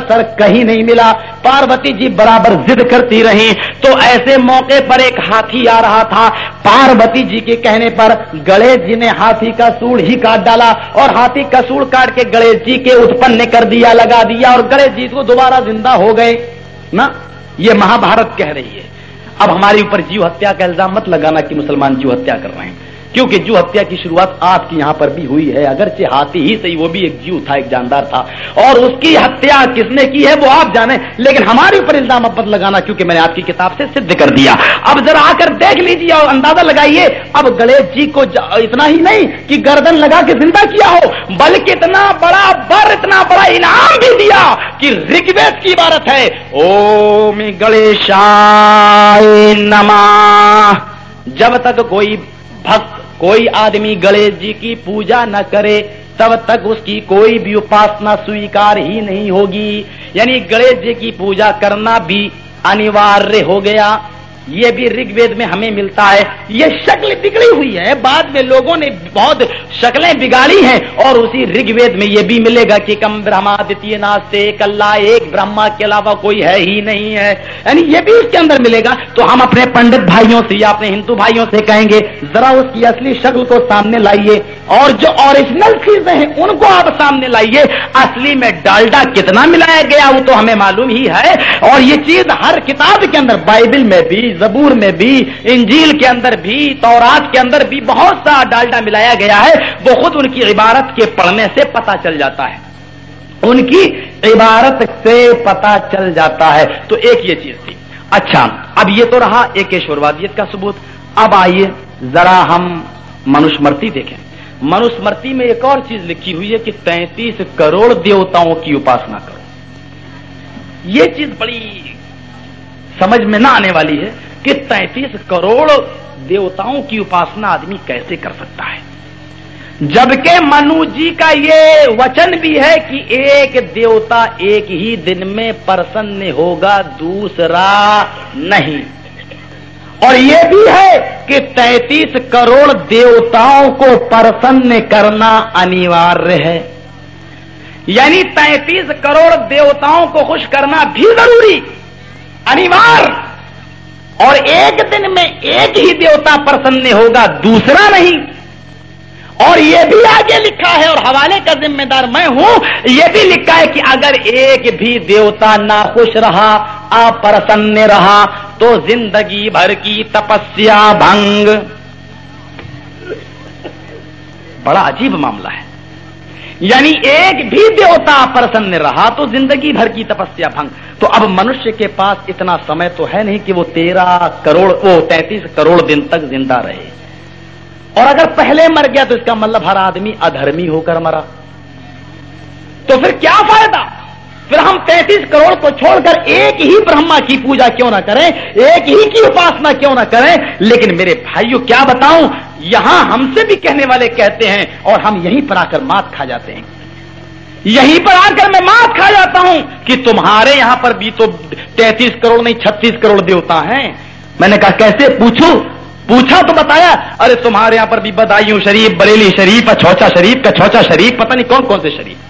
سر کہیں نہیں ملا پاروتی جی برابر ضد کرتی رہی تو ایسے موقع پر ایک ہاتھی آ رہا تھا پاروتی جی کے کہنے پر گڑے جی نے ہاتھی کا سوڑ ہی کاٹ ڈالا اور ہاتھی کا سوڑ کاٹ کے گڑے جی کے اتپن کر دیا لگا دیا اور گڑے جی کو دوبارہ زندہ ہو گئے نا یہ مہا بھارت کہہ رہی ہے اب ہمارے اوپر جیو ہتیا کا الزام مت لگانا کہ مسلمان جیو ہتیا کر رہے ہیں کیونکہ جو ہتیا کی شروعات آپ کی یہاں پر بھی ہوئی ہے اگرچہ ہاتھی ہی صحیح وہ بھی ایک جیو تھا ایک جاندار تھا اور اس کی ہتیا کس نے کی ہے وہ آپ جانے لیکن ہمارے اوپر الزام ابت لگانا کیونکہ میں نے آپ کی کتاب سے سدھ کر دیا اب ذرا آ کر دیکھ لیجیے اور اندازہ لگائیے اب گڑیش جی کو جا... اتنا ہی نہیں کہ گردن لگا کے زندہ کیا ہو بلکہ اتنا بڑا بر اتنا بڑا انعام بھی دیا کہ رگویت کی عبارت ہے او گڑیشا نما جب تک کوئی بھکت کوئی آدمی گڑیش جی کی پوجا نہ کرے تب تک اس کی کوئی بھی اپاسنا سویکار ہی نہیں ہوگی یعنی گڑیش جی کی پوجا کرنا بھی انیوار ہو گیا یہ بھی رگ وید میں ہمیں ملتا ہے یہ شکل بگڑی ہوئی ہے بعد میں لوگوں نے بہت شکلیں بگاڑی ہیں اور اسی رگ وید میں یہ بھی ملے گا کہ کم برہما ایک اللہ ایک برہما کے علاوہ کوئی ہے ہی نہیں ہے یعنی یہ بھی اس کے اندر ملے گا تو ہم اپنے پنڈت بھائیوں سے یا اپنے ہندو بھائیوں سے کہیں گے ذرا اس کی اصلی شکل کو سامنے لائیے اور جو اوریجنل چیزیں ہیں ان کو آپ سامنے لائیے اصلی میں ڈالڈا کتنا ملایا گیا وہ تو ہمیں معلوم ہی ہے اور یہ چیز ہر کتاب کے اندر بائبل میں بھی زبور میں بھی انجیل کے اندر بھی تورات کے اندر بھی بہت سا ڈالٹا ملایا گیا ہے وہ خود ان کی عبارت کے پڑھنے سے پتا چل جاتا ہے ان کی عبارت سے پتا چل جاتا ہے تو ایک یہ چیز تھی اچھا اب یہ تو رہا ایک وادیت کا ثبوت اب آئیے ذرا ہم منسمرتی دیکھیں منسمرتی میں ایک اور چیز لکھی ہوئی ہے کہ تینتیس کروڑ دیوتاؤں کی اپاسنا کرو یہ چیز بڑی سمجھ میں نہ آنے والی ہے کہ تینتیس کروڑ دیوتاؤں کی اپاسنا آدمی کیسے کر سکتا ہے جبکہ منو جی کا یہ وچن بھی ہے کہ ایک دیوتا ایک ہی دن میں پرسن ہوگا دوسرا نہیں اور یہ بھی ہے کہ تینتیس کروڑ دیوتاؤں کو پرسن کرنا انیوار ہے یعنی تینتیس کروڑ دیوتاؤں کو خوش کرنا بھی ضروری انیوار اور ایک دن میں ایک ہی دیوتا پرسن ہوگا دوسرا نہیں اور یہ بھی آگے لکھا ہے اور حوالے کا ذمہ دار میں ہوں یہ بھی لکھا ہے کہ اگر ایک بھی دیوتا نہ خوش رہا اپرسن رہا تو زندگی بھر کی تپسیا بھنگ بڑا عجیب معاملہ ہے یعنی ایک بھی دیوتا پرسن رہا تو زندگی بھر کی تپسیا بھنگ تو اب منشیہ کے پاس اتنا سمے تو ہے نہیں کہ وہ تیرہ کروڑ وہ تینتیس کروڑ دن تک زندہ رہے اور اگر پہلے مر گیا تو اس کا مطلب ہر آدمی ادرمی ہو کر مرا تو پھر کیا فائدہ پھر ہم تینتیس کروڑ کو چھوڑ کر ایک ہی برہما کی پوجا کیوں نہ کریں ایک ہی کی اپاسنا کیوں نہ کریں لیکن میرے بھائیو کیا بتاؤں یہاں ہم سے بھی کہنے والے کہتے ہیں اور ہم یہیں پر آ کر مات کھا جاتے ہیں یہیں پر آ کر میں مات کھا جاتا ہوں کہ تمہارے یہاں پر بھی تو تینتیس کروڑ نہیں چھتیس کروڑ دیوتا ہیں میں نے کہا کیسے پوچھو پوچھا تو بتایا ارے تمہارے یہاں پر بھی بدائیوں شریف بریلی شریف اچھوچا شریف کچھوچا شریف پتہ نہیں کون کون سے شریف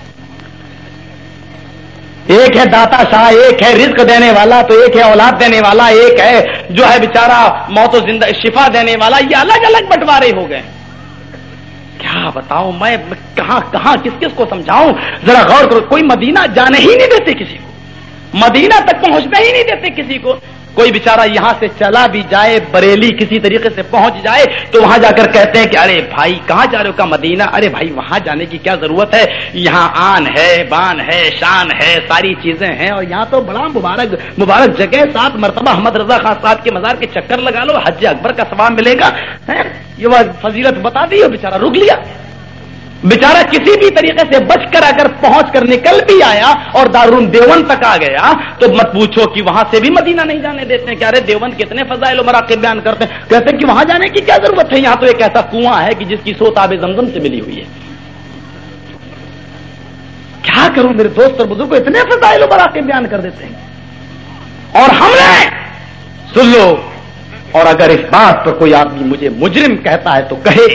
ایک ہے داتا شاہ ایک ہے رزق دینے والا تو ایک ہے اولاد دینے والا ایک ہے جو ہے بےچارا موت و زندہ شفا دینے والا یہ الگ الگ بٹوارے ہو گئے کیا بتاؤں میں کہاں کہاں کس کس کو سمجھاؤں ذرا غور کرو کوئی مدینہ جانے ہی نہیں دیتے کسی کو مدینہ تک پہنچنے ہی نہیں دیتے کسی کو کوئی بیچارہ یہاں سے چلا بھی جائے بریلی کسی طریقے سے پہنچ جائے تو وہاں جا کر کہتے ہیں کہ ارے بھائی کہاں جا رہے ہو کا مدینہ ارے بھائی وہاں جانے کی کیا ضرورت ہے یہاں آن ہے بان ہے شان ہے ساری چیزیں ہیں اور یہاں تو بڑا مبارک مبارک جگہ سات مرتبہ احمد رضا خان صاحب کے مزار کے چکر لگا لو حج اکبر کا سامان ملے گا یہ فضیلت بتا اور بےچارا رک لیا بیچارہ کسی بھی طریقے سے بچ کر اگر پہنچ کر نکل بھی آیا اور دارون دیون تک آ گیا تو مت پوچھو کہ وہاں سے بھی مدینہ نہیں جانے دیتے کیا ارے دیون کتنے فضائل و مراکب بیان کرتے ہیں کہتے ہیں کہ وہاں جانے کی کیا ضرورت ہے یہاں تو ایک ایسا کنواں ہے کہ جس کی سوت آب زمزم سے ملی ہوئی ہے کیا کروں میرے دوست اور بزرگ کو اتنے فضائل و مراقب بیان کر دیتے ہیں اور ہم نے سن لو اور اگر اس بات پر کوئی آدمی مجھے مجرم کہتا ہے تو کہے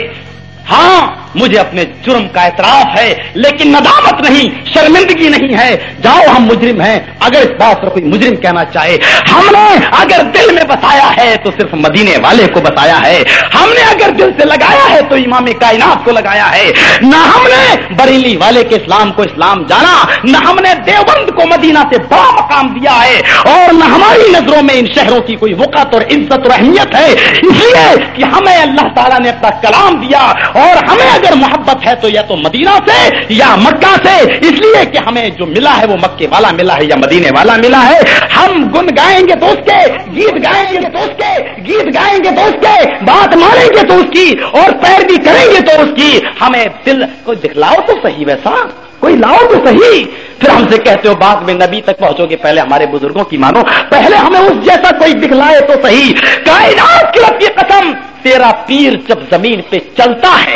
ہاں مجھے اپنے جرم کا اعتراف ہے لیکن ندامت نہیں شرمندگی نہیں ہے جاؤ ہم مجرم ہیں اگر اس بات پر کوئی مجرم کہنا چاہے ہم نے اگر دل میں بتایا ہے تو صرف مدینے والے کو بتایا ہے ہم نے اگر دل سے لگایا ہے تو امام کائنات کو لگایا ہے نہ ہم نے بریلی والے کے اسلام کو اسلام جانا نہ ہم نے دیوبند کو مدینہ سے بڑا مقام دیا ہے اور نہ ہماری نظروں میں ان شہروں کی کوئی وقت اور عزت اور اہمیت ہے اس لیے کہ ہمیں اللہ تعالیٰ نے اپنا کلام دیا اور ہمیں اگر محبت ہے تو یا تو مدینہ سے یا مکہ سے اس لیے کہ ہمیں جو ملا ہے وہ مکے والا ملا ہے یا مدینے والا ملا ہے ہم گن گائیں گے تو اس کے گیت گائیں گے تو اس کے گیت گائیں گے تو اس کے بات مانیں گے تو اس کی اور پیروی کریں گے تو اس کی ہمیں دل کو دکھلاؤ تو صحیح ویسا کوئی لاؤ تو صحیح پھر ہم سے کہتے ہو بعد میں نبی تک پہنچو گے پہلے ہمارے بزرگوں کی مانو پہلے ہمیں اس جیسا کوئی دکھلائے تو صحیح کائنات کی رب کی قسم تیرا پیر جب زمین پہ چلتا ہے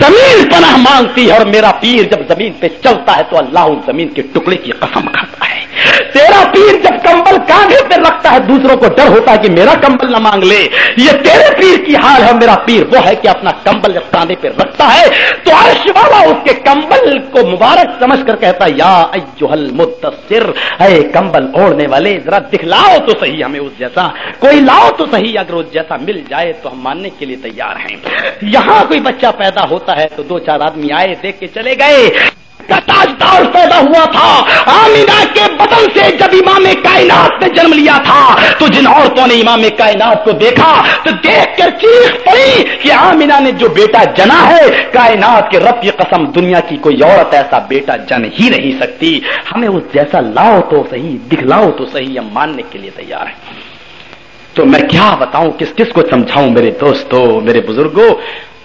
زمین پناہ مانگتی ہے اور میرا پیر جب زمین پہ چلتا ہے تو اللہ اس زمین کے ٹکڑے کی قسم کھاتا ہے تیرا پیر جب کمبل کاندھے پہ رکھتا ہے دوسروں کو ڈر ہوتا ہے کہ میرا کمبل نہ مانگ لے یہ تیرے پیر کی حال ہے میرا پیر وہ ہے کہ اپنا کمبل جب کاندھے پہ رکھتا ہے تو عرش والا اس کے کمبل کو مبارک سمجھ کر کہتا ہے یا متصر اے کمبل اوڑھنے والے ذرا دکھلاؤ تو صحیح ہمیں اس جیسا کوئی لاؤ تو صحیح اگر اس جیسا مل جائے تو ہم ماننے کے لیے تیار ہیں یہاں کوئی بچہ پیدا ہوتا ہے تو دو چار آدمی آئے دیکھ کے چلے گئے کا پیدا ہوا تھا آمینا کے بدن سے جب امام کائنات نے جنم لیا تھا تو جن عورتوں نے امام کائنات کو دیکھا تو دیکھ کر چیز پڑی کہ آمینا نے جو بیٹا جنا ہے کائنات کے رب کی قسم دنیا کی کوئی عورت ایسا بیٹا جن ہی نہیں سکتی ہمیں وہ جیسا لاؤ تو صحیح دکھلاؤ تو صحیح ہم ماننے کے لیے تیار ہیں تو میں کیا بتاؤں کس کس کو سمجھاؤں میرے دوستوں میرے بزرگوں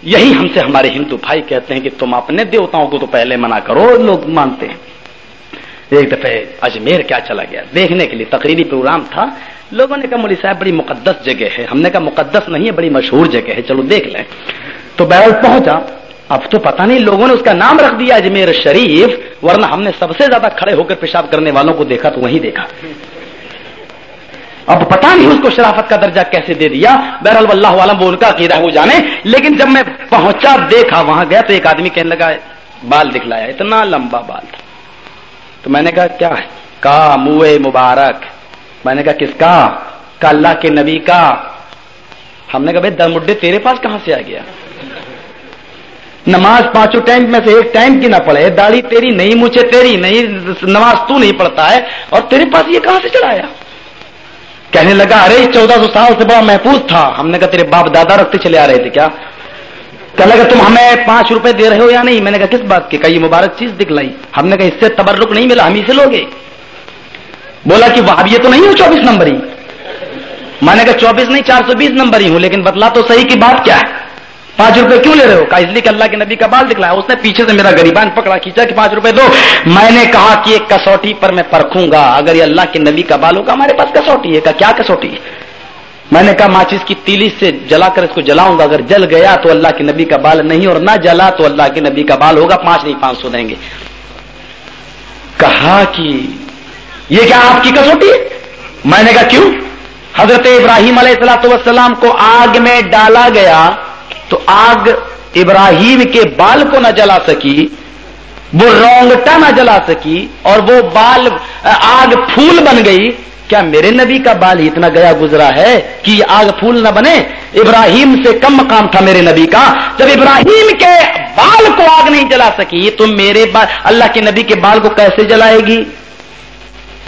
یہی ہم سے ہمارے ہندو بھائی کہتے ہیں کہ تم اپنے دیوتاؤں کو تو پہلے منع کرو لوگ مانتے ہیں ایک دفعہ اجمیر کیا چلا گیا دیکھنے کے لیے تقریری پروگرام تھا لوگوں نے کہا مولی صاحب بڑی مقدس جگہ ہے ہم نے کہا مقدس نہیں ہے بڑی مشہور جگہ ہے چلو دیکھ لیں تو بیرل پہنچا اب تو پتہ نہیں لوگوں نے اس کا نام رکھ دیا اجمیر شریف ورنہ ہم نے سب سے زیادہ کھڑے ہو کر پیشاب کرنے والوں کو دیکھا تو وہیں دیکھا اب پتا نہیں اس کو شرافت کا درجہ کیسے دے دیا بہرحال اللہ وہ بول کا عقیدہ وہ جانے لیکن جب میں پہنچا دیکھا وہاں گیا تو ایک آدمی کہنے لگا بال دکھلایا اتنا لمبا بال تھا تو میں نے کہا کیا ہے کا مو مبارک میں نے کہا کس کا اللہ کے نبی کا ہم نے کہا بھائی درمڈے تیرے پاس کہاں سے آ گیا نماز پانچوں ٹائم میں سے ایک ٹائم کی نہ پڑے داڑھی تیری نہیں مجھے تیری نہیں نماز تو نہیں پڑھتا ہے اور تیرے پاس یہ کہاں سے چلایا کہنے لگا ارے چودہ سو سال سے بڑا محفوظ تھا ہم نے کہا تیرے باپ دادا رکھتے چلے آ رہے تھے کیا کہنے لگا تم ہمیں پانچ روپے دے رہے ہو یا نہیں میں نے کہا کس بات کی کہ یہ مبارک چیز دکھلائی ہم نے کہا اس سے تبرک نہیں ملا ہم اسے لوگ بولا کہ اب یہ تو نہیں ہوں چوبیس نمبر ہی میں نے کہا چوبیس نہیں چار سو بیس نمبر ہی ہوں لیکن بتلا تو صحیح کی بات کیا ہے پانچ روپے کیوں لے رہے ہو کہا اس لیے کہ اللہ کے نبی کا بال دکھلایا اس نے پیچھے سے میرا گریبان پکڑا کھینچا کہ پانچ روپے دو میں نے کہا کہ ایک کسوٹی پر میں پرکھوں گا اگر یہ اللہ کے نبی کا بال ہوگا ہمارے پاس کسوٹی ہے کہا کیا کسوٹی میں نے کہا ماچس کی تیلی سے جلا کر اس کو جلاؤں گا اگر جل گیا تو اللہ کے نبی کا بال نہیں اور نہ جلا تو اللہ کے نبی کا بال ہوگا پانچ نہیں پانچ سو دیں گے کہا کہ یہ کیا آپ کی کسوٹی ہے میں نے کہا کیوں حضرت ابراہیم علیہ السلام کو آگ میں ڈالا گیا تو آگ ابراہیم کے بال کو نہ جلا سکی وہ رونگٹا نہ جلا سکی اور وہ بال آگ پھول بن گئی کیا میرے نبی کا بال اتنا گیا گزرا ہے کہ یہ آگ پھول نہ بنے ابراہیم سے کم مقام تھا میرے نبی کا جب ابراہیم کے بال کو آگ نہیں جلا سکی تو میرے بال اللہ کے نبی کے بال کو کیسے جلائے گی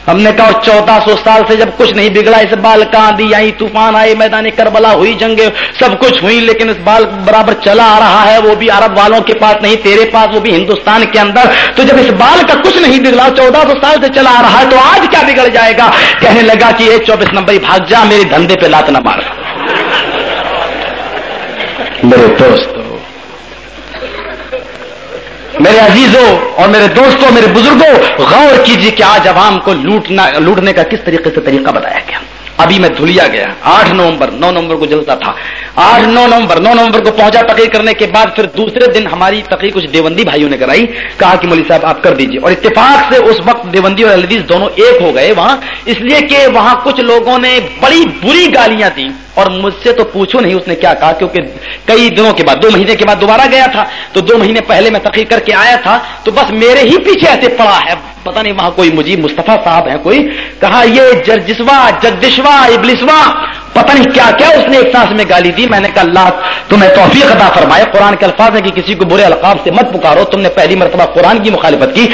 ہم نے کہا چودہ سو سال سے جب کچھ نہیں بگڑا اس بال کا آندھی آئی طوفان آئے میدان کربلا ہوئی جنگیں سب کچھ ہوئی لیکن اس بال برابر چلا آ رہا ہے وہ بھی عرب والوں کے پاس نہیں تیرے پاس وہ بھی ہندوستان کے اندر تو جب اس بال کا کچھ نہیں بگڑا چودہ سو سال سے چلا آ رہا ہے تو آج کیا بگڑ جائے گا کہنے لگا کہ یہ چوبیس نمبر بھاگ جا میرے دھندے پہ لات نہ مار میرے دوست میرے عزیزوں اور میرے دوستوں میرے بزرگوں غور کیجیے کہ آج عوام کو لوٹنا لوٹنے کا کس طریقے سے طریقہ بتایا گیا ابھی میں دھلیا گیا آٹھ نومبر نو نومبر کو جلتا تھا آٹھ نو نومبر نو نومبر کو پہنچا تقریر کرنے کے بعد پھر دوسرے دن ہماری تقریر کچھ دیوندی بھائیوں نے کرائی کہا کہ مولوی صاحب آپ کر دیجیے اور اتفاق سے اس وقت دیوندی اور الویز دونوں ایک ہو گئے وہاں اس لیے کہ وہاں کچھ لوگوں نے بڑی بری گالیاں دی اور مجھ سے تو پوچھو نہیں اس نے کیا کہا کیونکہ کئی دنوں کے بعد دو مہینے کے بعد دوبارہ گیا تھا تو دو مہینے پہلے میں تقریر کر کے آیا تھا تو بس میرے ہی پیچھے ایسے پڑا ہے پتہ نہیں وہاں کوئی مجھے مصطفیٰ صاحب ہے کوئی کہا یہ جرجسوا جگدشوا ابلسوا پتا نہیں کیا کیا اس نے ایک سانس میں گالی دی میں نے کہا اللہ تمہیں توفیق عطا فرمائے قرآن کے الفاظ ہے کہ کسی کو برے القاب سے مت پکارو تم نے پہلی مرتبہ قرآن کی مخالفت کی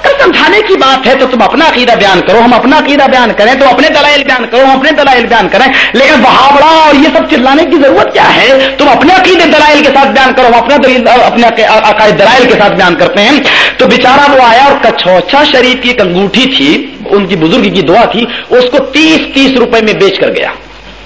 اگر سمجھانے کی بات ہے تو تم اپنا عقیدہ بیان کرو ہم اپنا عقیدہ بیان کریں تو اپنے دلائل بیان کرو ہم اپنے دلائل بیان کریں لیکن بہاوڑا اور یہ سب چلانے کی ضرورت کیا ہے تم اپنے عقیدے دلائل کے ساتھ بیان کرو ہم اپنے اپنے عقائد دلائل کے ساتھ بیان کرتے ہیں تو بےچارا وہ آیا اور کچھ شریف کی ایک انگوٹھی تھی ان کی بزرگ کی دعا تھی اس کو تیس تیس روپئے میں بیچ کر گیا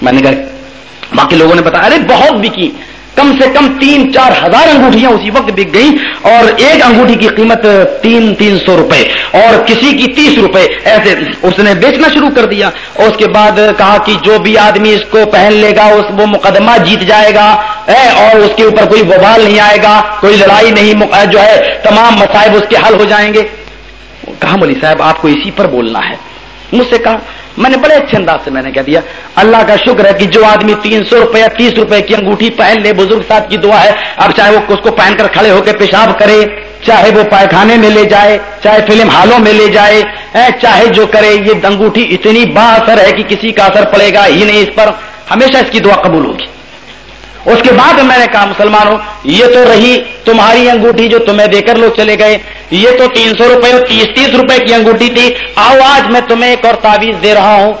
میں نے کہا باقی لوگوں نے بتایا ارے بہت بکی کم سے کم تین چار ہزار انگوٹھیاں اسی وقت بک گئی اور ایک انگوٹھی کی قیمت تین تین سو روپئے اور کسی کی تیس روپئے ایسے اس نے بیچنا شروع کر دیا اور اس کے بعد کہا کہ جو بھی آدمی اس کو پہن لے گا اس وہ مقدمہ جیت جائے گا اے اور اس کے اوپر کوئی وبال نہیں آئے گا کوئی لڑائی نہیں جو ہے تمام مسائب اس کے حل ہو جائیں گے کہا مولی صاحب آپ کو اسی پر بولنا ہے مجھ سے کہا میں نے بڑے اچھے انداز سے میں نے کہہ دیا اللہ کا شکر ہے کہ جو آدمی تین سو روپیہ تیس روپئے کی انگوٹھی پہن لے بزرگ ساتھ کی دعا ہے اب چاہے وہ اس کو پہن کر کھڑے ہو کے پیشاب کرے چاہے وہ پائخانے میں لے جائے چاہے فلم ہالوں میں لے جائے چاہے جو کرے یہ انگوٹھی اتنی با اثر ہے کہ کسی کا اثر پڑے گا ہی نہیں اس پر ہمیشہ اس کی دعا قبول ہوگی اس کے بعد میں نے کہا مسلمانوں یہ تو رہی تمہاری انگوٹھی جو تمہیں دے کر لوگ چلے گئے یہ تو تین سو روپئے تیس تیس روپئے کی انگوٹھی تھی آؤ آج میں تمہیں ایک اور تعویذ دے رہا ہوں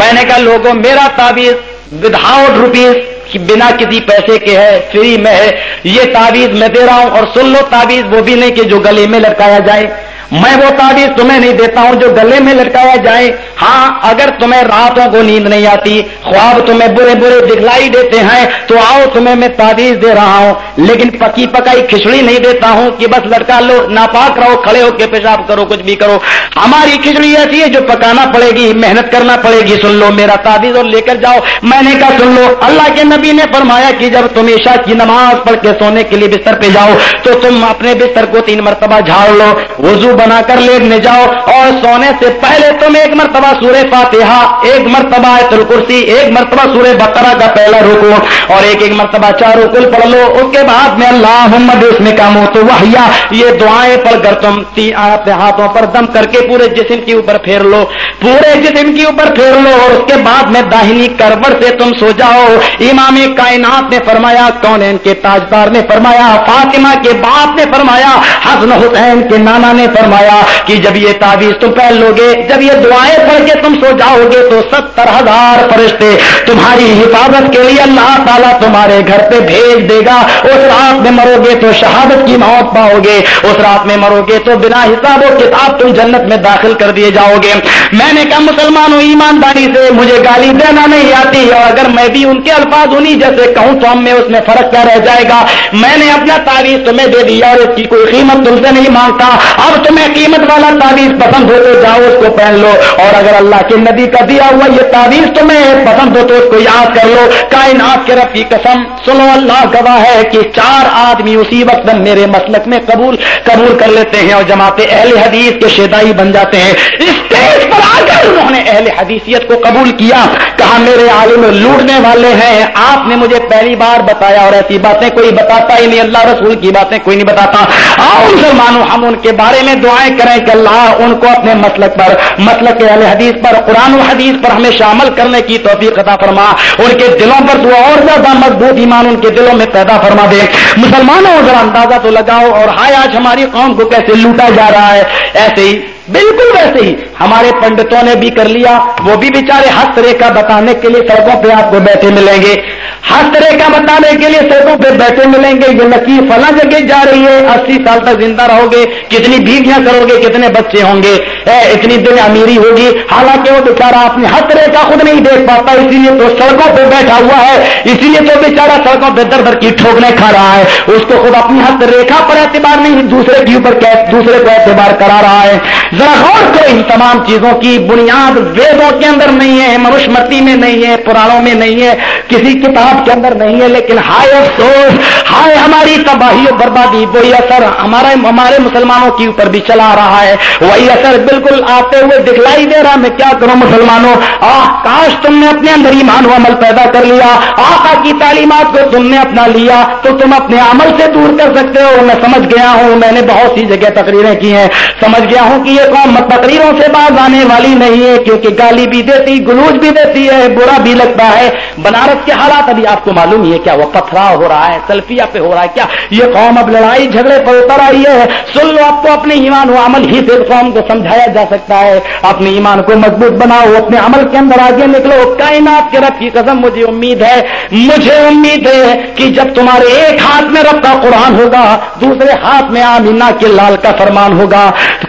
میں نے کہا لوگوں میرا تعویذ وداؤٹ روپیز بنا کسی پیسے کے ہے فری میں ہے یہ تعویذ میں دے رہا ہوں اور سن لو تعویذ وہ بھی نہیں کہ جو گلے میں لٹکایا جائے میں وہ تعبیر تمہیں نہیں دیتا ہوں جو گلے میں لٹکایا جائے ہاں اگر تمہیں راتوں کو نیند نہیں آتی خواب تمہیں برے برے دکھلائی دیتے ہیں تو آؤ تمہیں میں تعبیر دے رہا ہوں لیکن پکی پکائی کھچڑی نہیں دیتا ہوں کہ بس لڑکا لو ناپاک رہو کھڑے ہو کے پیشاب کرو کچھ بھی کرو ہماری کھچڑی ایسی ہے جو پکانا پڑے گی محنت کرنا پڑے گی سن لو میرا تعبیر اور لے کر جاؤ میں نے کہا سن لو اللہ کے نبی نے فرمایا کہ جب تم عشا کی نماز پڑھ کے سونے کے لیے بستر پہ جاؤ تو تم اپنے بستر کو تین مرتبہ جھاڑ لو وزو بنا کر لیٹنے جاؤ اور سونے سے پہلے تم ایک مرتبہ سورہ فاتحہ ایک مرتبہ آئے ترکرسی ایک مرتبہ سورہ بقرہ کا پہلا رکو اور ایک ایک مرتبہ چار رکل پڑھ لو اس کے بعد میں اللہ محمد اس میں کام ہو تو وہیا یہ دعائیں پڑھ کر تم ہاتھوں پر دم کر کے پورے جسم کے اوپر پھیر لو پورے جسم کے اوپر پھیر لو اور اس کے بعد میں داہنی کروڑ سے تم سو جاؤ امام کائنات نے فرمایا کون ان کے تاجدار نے فرمایا فاطمہ کے باپ نے فرمایا حسن حسین کے نانا نے فرمایا فرمایا کہ جب یہ تعویذ تم پہن لو گے جب یہ دعائیں پڑھ کے تم سو جاؤ گے تو ستر ہزار فرشتے تمہاری حفاظت کے لیے اللہ تعالیٰ تمہارے گھر پہ بھیج دے گا اس رات میں مرو گے تو شہادت کی موت پاؤ گے اس رات میں مرو گے تو بنا حساب و کتاب تم جنت میں داخل کر دیے جاؤ گے میں نے کہا مسلمان ہوں ایمانداری سے مجھے گالی دینا نہیں آتی اور اگر میں بھی ان کے الفاظ انہیں جیسے کہوں تو ہم میں اس میں فرق کیا رہ جائے گا میں نے اپنا تعریف تمہیں دے دی اور اس کی کوئی قیمت تم سے نہیں مانگتا اب تم قیمت والا تعویذ پسند ہو تو جاؤ اس کو پہن لو اور اگر اللہ کے نبی کا دیا ہوا یہ تعویذ تمہیں پسند ہو تو اس کو یاد کر لو کائنات کے رب کی قسم سنو اللہ گواہ ہے کہ چار آدمی اسی وقت میرے مسلک میں قبول قبول کر لیتے ہیں اور جماعت اہل حدیث کے شیدائی بن جاتے ہیں اس کر انہوں نے اہل حدیثیت کو قبول کیا کہا میرے عالم لوٹنے والے ہیں آپ نے مجھے پہلی بار بتایا اور ایسی باتیں کوئی بتاتا ہی نہیں اللہ رسول کی باتیں کوئی نہیں بتاتا آؤ مسلمانوں ہم ان کے بارے میں دعائیں کریں کہ اللہ ان کو اپنے مسلک پر مسلک پر قرآن و حدیث پر ہمیں شامل کرنے کی توفیق عطا فرما ان کے دلوں پر اور زیادہ مضبوط ایمان ان کے دلوں میں پیدا فرما دے مسلمانوں ذرا اندازہ تو لگاؤ اور ہائے آج ہماری قوم کو کیسے لوٹا جا رہا ہے ایسے ہی بالکل ویسے ہی ہمارے پنڈتوں نے بھی کر لیا وہ بھی بیچارے ہر طرح کا بتانے کے لیے سڑکوں پہ آپ کو بیٹھے ملیں گے ہست کا بتانے کے لیے سڑکوں پہ بیٹھے ملیں گے یہ لکی فلاں جگہ جا رہی ہے اسی سال تک زندہ رہو گے کتنی بیویاں کرو گے کتنے بچے ہوں گے اتنی دن امیری ہوگی حالانکہ وہ بیچارا اپنی ہتھ کا خود نہیں دیکھ پاتا اسی لیے تو سڑکوں پہ بیٹھا ہوا ہے اسی لیے تو بیچارہ سڑکوں پہ در در کی ٹھوکنے کھا رہا ہے اس کو خود اپنی ہتھ ریکھا پر اعتبار نہیں دوسرے کے اوپر دوسرے کو اعتبار کرا رہا ہے ذرا غور کرو ان تمام چیزوں کی بنیاد ویدوں کے اندر نہیں ہے مروسمتی میں نہیں ہے پرانوں میں نہیں ہے کسی کتاب کے اندر نہیں ہے لیکن ہائے افسوس ہائے ہماری تباہی و بربادی وہی اثر ہمارے ہمارے مسلمانوں کے اوپر بھی چلا رہا ہے وہی اثر بالکل آتے ہوئے دکھلائی دے رہا میں کیا کروں مسلمانوں کاش تم نے اپنے اندر ایمان و عمل پیدا کر لیا آقا کی تعلیمات کو تم نے اپنا لیا تو تم اپنے عمل سے دور کر سکتے ہو میں سمجھ گیا ہوں میں نے بہت سی جگہ تقریریں کی ہیں سمجھ گیا ہوں کہ یہ قوم تقریروں سے باز آنے والی نہیں ہے کیونکہ گالی بھی دیتی گلوج بھی دیتی ہے برا بھی لگتا ہے بنارس کے حالات بھی آپ کو معلوم ہے کیا وہ پتھرا ہو رہا ہے سلفیا پہ ہو رہا ہے کیا یہ قوم اب لڑائی جھگڑے پر اتر آئی ہے سن لو آپ کو اپنے ایمان و عمل ہی قوم کو سمجھایا جا سکتا ہے اپنے ایمان کو مضبوط بناؤ اپنے عمل کے اندر آگے نکلو کائنات کے رب کی قسم مجھے امید ہے مجھے امید ہے کہ جب تمہارے ایک ہاتھ میں رب کا قرآن ہوگا دوسرے ہاتھ میں آمینا کے لال کا فرمان ہوگا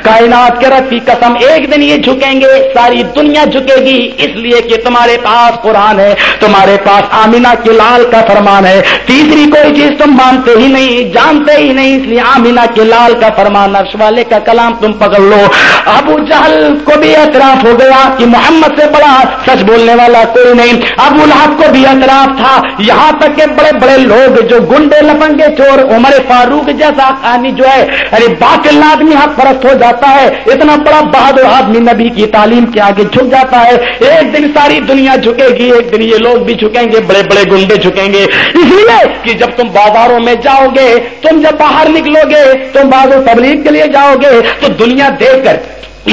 کائنات کے رب کی قسم ایک دن یہ جھکیں گے ساری دنیا جھکے گی اس لیے کہ تمہارے پاس قرآن ہے تمہارے پاس آمینا لال کا فرمان ہے تیسری کوئی چیز تم مانتے ہی نہیں جانتے ہی نہیں اس لیے لال کا فرمان والے کا کلام تم پکڑ لو ابو جہل کو بھی اعتراف ہو گیا کہ محمد سے بڑا سچ بولنے والا کوئی نہیں ابو لہب کو بھی اعتراف تھا یہاں تک کہ بڑے بڑے لوگ جو گنڈے لپنگے چور عمر فاروق جیسا آدمی جو ہے ارے باقی آدمی ہاتھ پرست ہو جاتا ہے اتنا بڑا بہادر آدمی نبی کی تعلیم کے آگے جھک جاتا ہے ایک دن ساری دنیا جھکے گی ایک دن یہ لوگ بھی جھکیں گے بڑے بڑے گنڈے جھکیں گے اس لیے کہ جب تم بازاروں میں جاؤ گے تم جب باہر نکلو گے تم بازو تبلیغ کے لیے جاؤ گے تو دنیا دیکھ کر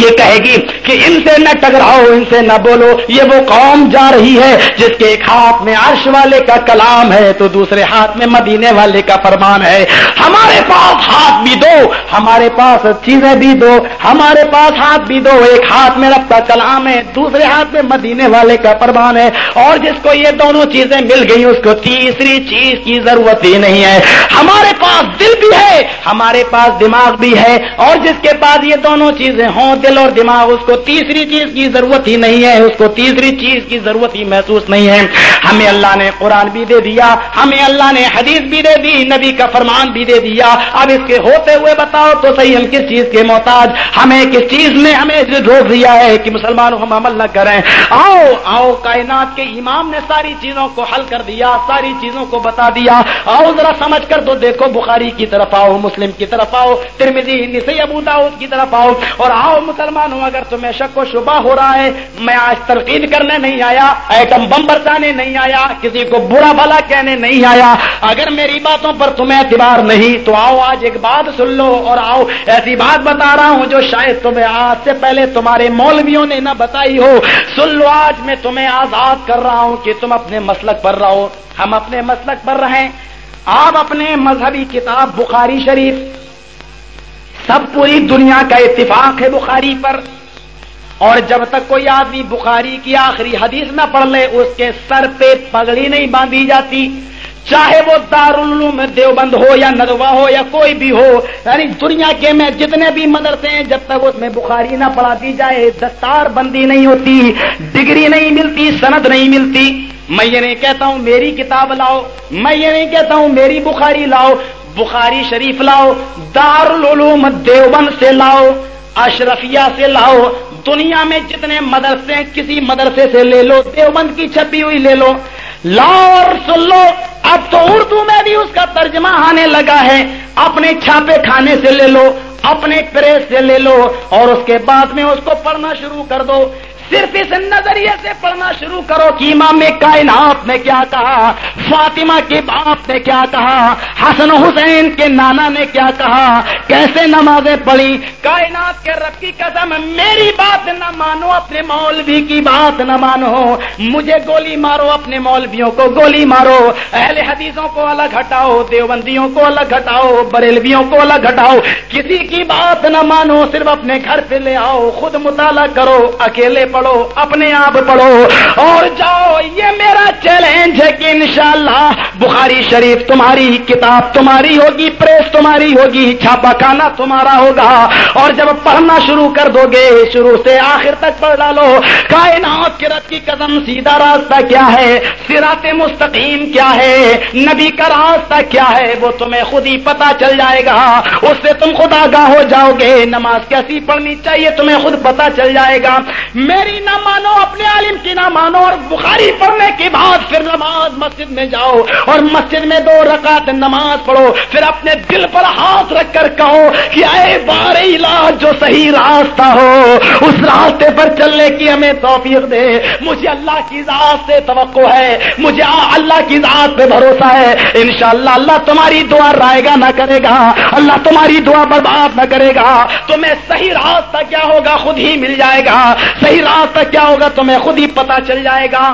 یہ کہے گی کہ ان سے نہ ٹکراؤ ان سے نہ بولو یہ وہ قوم جا رہی ہے جس کے ایک ہاتھ میں عرش والے کا کلام ہے تو دوسرے ہاتھ میں مدینے والے کا فرمان ہے ہمارے پاس ہاتھ بھی دو ہمارے پاس چیزیں بھی دو ہمارے پاس ہاتھ بھی دو ایک ہاتھ میں رب کا کلام ہے دوسرے ہاتھ میں مدینے والے کا فرمان ہے اور جس کو یہ دونوں چیزیں مل گئی اس کو تیسری چیز کی ضرورت ہی نہیں ہے ہمارے پاس دل بھی ہے ہمارے پاس دماغ بھی ہے اور جس کے پاس یہ دونوں چیزیں ہوں دل اور دماغ اس کو تیسری چیز کی ضرورت ہی نہیں ہے اس کو تیسری چیز کی ضرورت ہی محسوس نہیں ہے ہمیں اللہ نے قرآن بھی دے دیا ہمیں اللہ نے حدیث بھی دے دی نبی کا فرمان بھی دے دیا اب اس کے ہوتے ہوئے بتاؤ تو صحیح ہم کس چیز کے محتاج ہمیں کس چیز نے ہمیں روک دیا ہے کہ مسلمانوں ہم عمل نہ کریں آؤ آؤ کائنات کے امام نے ساری چیزوں کو حل کر دیا ساری چیزوں کو بتا دیا آؤ ذرا سمجھ کر تو دیکھو بخاری کی طرف آؤ مسلم کی طرف آؤ ابو داؤد کی طرف آؤ اور آؤ مسلمان ہوں اگر تمہیں شک و شبہ ہو رہا ہے میں آج تلقین کرنے نہیں آیا ایٹم بم برسانے نہیں آیا کسی کو برا بھلا کہنے نہیں آیا اگر میری باتوں پر تمہیں اعتبار نہیں تو آؤ آج ایک بات سن لو اور آؤ ایسی بات بتا رہا ہوں جو شاید تمہیں آج سے پہلے تمہارے مولویوں نے نہ بتائی ہو سن لو آج میں تمہیں آزاد کر رہا ہوں کہ تم اپنے مسلک پر رہو ہم اپنے مسلک پر رہیں آپ اپنے مذہبی کتاب بخاری شریف سب پوری دنیا کا اتفاق ہے بخاری پر اور جب تک کوئی آدمی بخاری کی آخری حدیث نہ پڑھ لے اس کے سر پہ پگڑی نہیں باندھی جاتی چاہے وہ دار العلوم دیوبند ہو یا ندوا ہو یا کوئی بھی ہو یعنی دنیا کے میں جتنے بھی مدرسے ہیں جب تک اس میں بخاری نہ پڑھا دی جائے دستار بندی نہیں ہوتی ڈگری نہیں ملتی سند نہیں ملتی میں یہ نہیں کہتا ہوں میری کتاب لاؤ میں یہ نہیں کہتا ہوں میری بخاری لاؤ بخاری شریف لاؤ دار العلوم دیوبند سے لاؤ اشرفیہ سے لاؤ دنیا میں جتنے مدرسے کسی مدرسے سے لے لو دیوبند کی چھپی ہوئی لے لو لاؤ اور سن لو اب تو اردو میں بھی اس کا ترجمہ آنے لگا ہے اپنے چھاپے کھانے سے لے لو اپنے پریس سے لے لو اور اس کے بعد میں اس کو پڑھنا شروع کر دو صرف اس نظریے سے پڑھنا شروع کرو کہ امام کائنات نے کیا کہا فاطمہ کے باپ نے کیا کہا حسن حسین کے نانا نے کیا کہا کیسے نمازیں پڑھی کائنات کے رب کی قسم میری بات نہ مانو اپنے مولوی کی بات نہ مانو مجھے گولی مارو اپنے مولویوں کو گولی مارو اہل حدیثوں کو الگ ہٹاؤ دیوبندیوں کو الگ ہٹاؤ بریلویوں کو الگ ہٹاؤ کسی کی بات نہ مانو صرف اپنے گھر پہ لے آؤ خود مطالعہ کرو اکیلے پڑھو اپنے آپ پڑھو اور جاؤ یہ میرا چیلنج ہے کہ انشاءاللہ بخاری شریف تمہاری کتاب تمہاری ہوگی پریس تمہاری ہوگی چھاپا کھانا تمہارا ہوگا اور جب پڑھنا شروع کر دو گے شروع سے آخر تک پڑھ ڈالو کائنات کی قدم سیدھا راستہ کیا ہے سرات مستقیم کیا ہے نبی کا راستہ کیا ہے وہ تمہیں خود ہی پتا چل جائے گا اس سے تم خود آگاہ ہو جاؤ گے نماز کیسی پڑھنی چاہیے تمہیں خود پتا چل جائے گا میں میری نہ مانو اپنے عالم کی نہ مانو اور بخاری پڑھنے کے بعد پھر نماز مسجد میں جاؤ اور مسجد میں دو رکعت نماز پڑھو پھر اپنے دل پر ہاتھ رکھ کر کہو کہ اے بار علاج جو صحیح راستہ ہو اس راستے پر چلنے کی ہمیں توفیق دے مجھے اللہ کی ذات سے توقع ہے مجھے اللہ کی ذات پہ بھروسہ ہے انشاءاللہ اللہ اللہ تمہاری دعا رائے گا نہ کرے گا اللہ تمہاری دعا برباد نہ کرے گا تمہیں صحیح راستہ کیا ہوگا خود ہی مل جائے گا صحیح آپ تک کیا ہوگا تمہیں خود ہی پتا چل جائے گا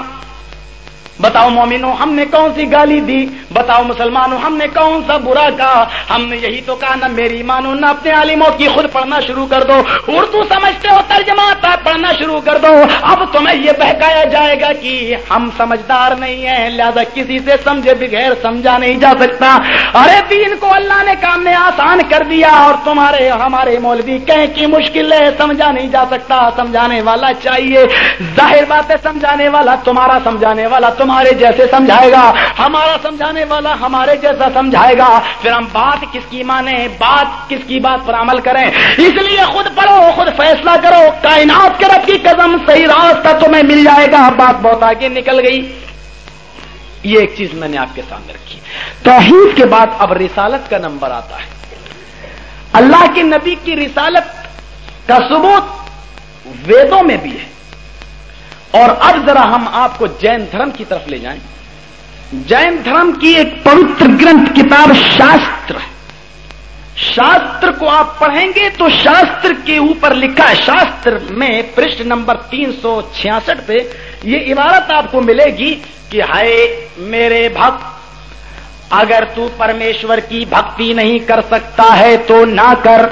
بتاؤ مومنو ہم نے کون سی گالی دی بتاؤ مسلمانوں ہم نے کون سا برا کہا ہم نے یہی تو کہا نہ میری مانو نہ اپنے عالموں کی خود پڑھنا شروع کر دو اردو سمجھتے ہو ترجمہ پڑھنا شروع کر دو اب تمہیں یہ بہکایا جائے گا کہ ہم سمجھدار نہیں ہیں لہذا کسی سے سمجھے بغیر سمجھا نہیں جا سکتا ارے دین کو اللہ نے کام میں آسان کر دیا اور تمہارے ہمارے مولوی کہیں کی مشکل ہے سمجھا نہیں جا سکتا سمجھانے والا چاہیے ظاہر بات ہے سمجھانے والا تمہارا سمجھانے والا تمہارے جیسے سمجھائے گا ہمارا سمجھانے والا ہمارے جیسا سمجھائے گا پھر ہم بات کس کی مانیں بات کس کی بات پر عمل کریں اس لیے خود پڑھو خود فیصلہ کرو کائنات کے رب کی قدم صحیح راستہ تمہیں مل جائے گا بات بہت آگے نکل گئی یہ ایک چیز میں نے آپ کے سامنے رکھی توحید کے بعد اب رسالت کا نمبر آتا ہے اللہ کے نبی کی رسالت کا ثبوت ویدوں میں بھی ہے اور اب ذرا ہم آپ کو جین دھرم کی طرف لے جائیں جین دھرم کی ایک پوتر گرنتھ کتاب شاست شاستر کو آپ پڑھیں گے تو شاستر کے اوپر لکھا ہے شاستر میں پرشن نمبر تین سو چھیاسٹھ پہ یہ عبارت آپ کو ملے گی کہ ہائے میرے بھکت اگر تو پرمیشور کی بھکتی نہیں کر سکتا ہے تو نہ کر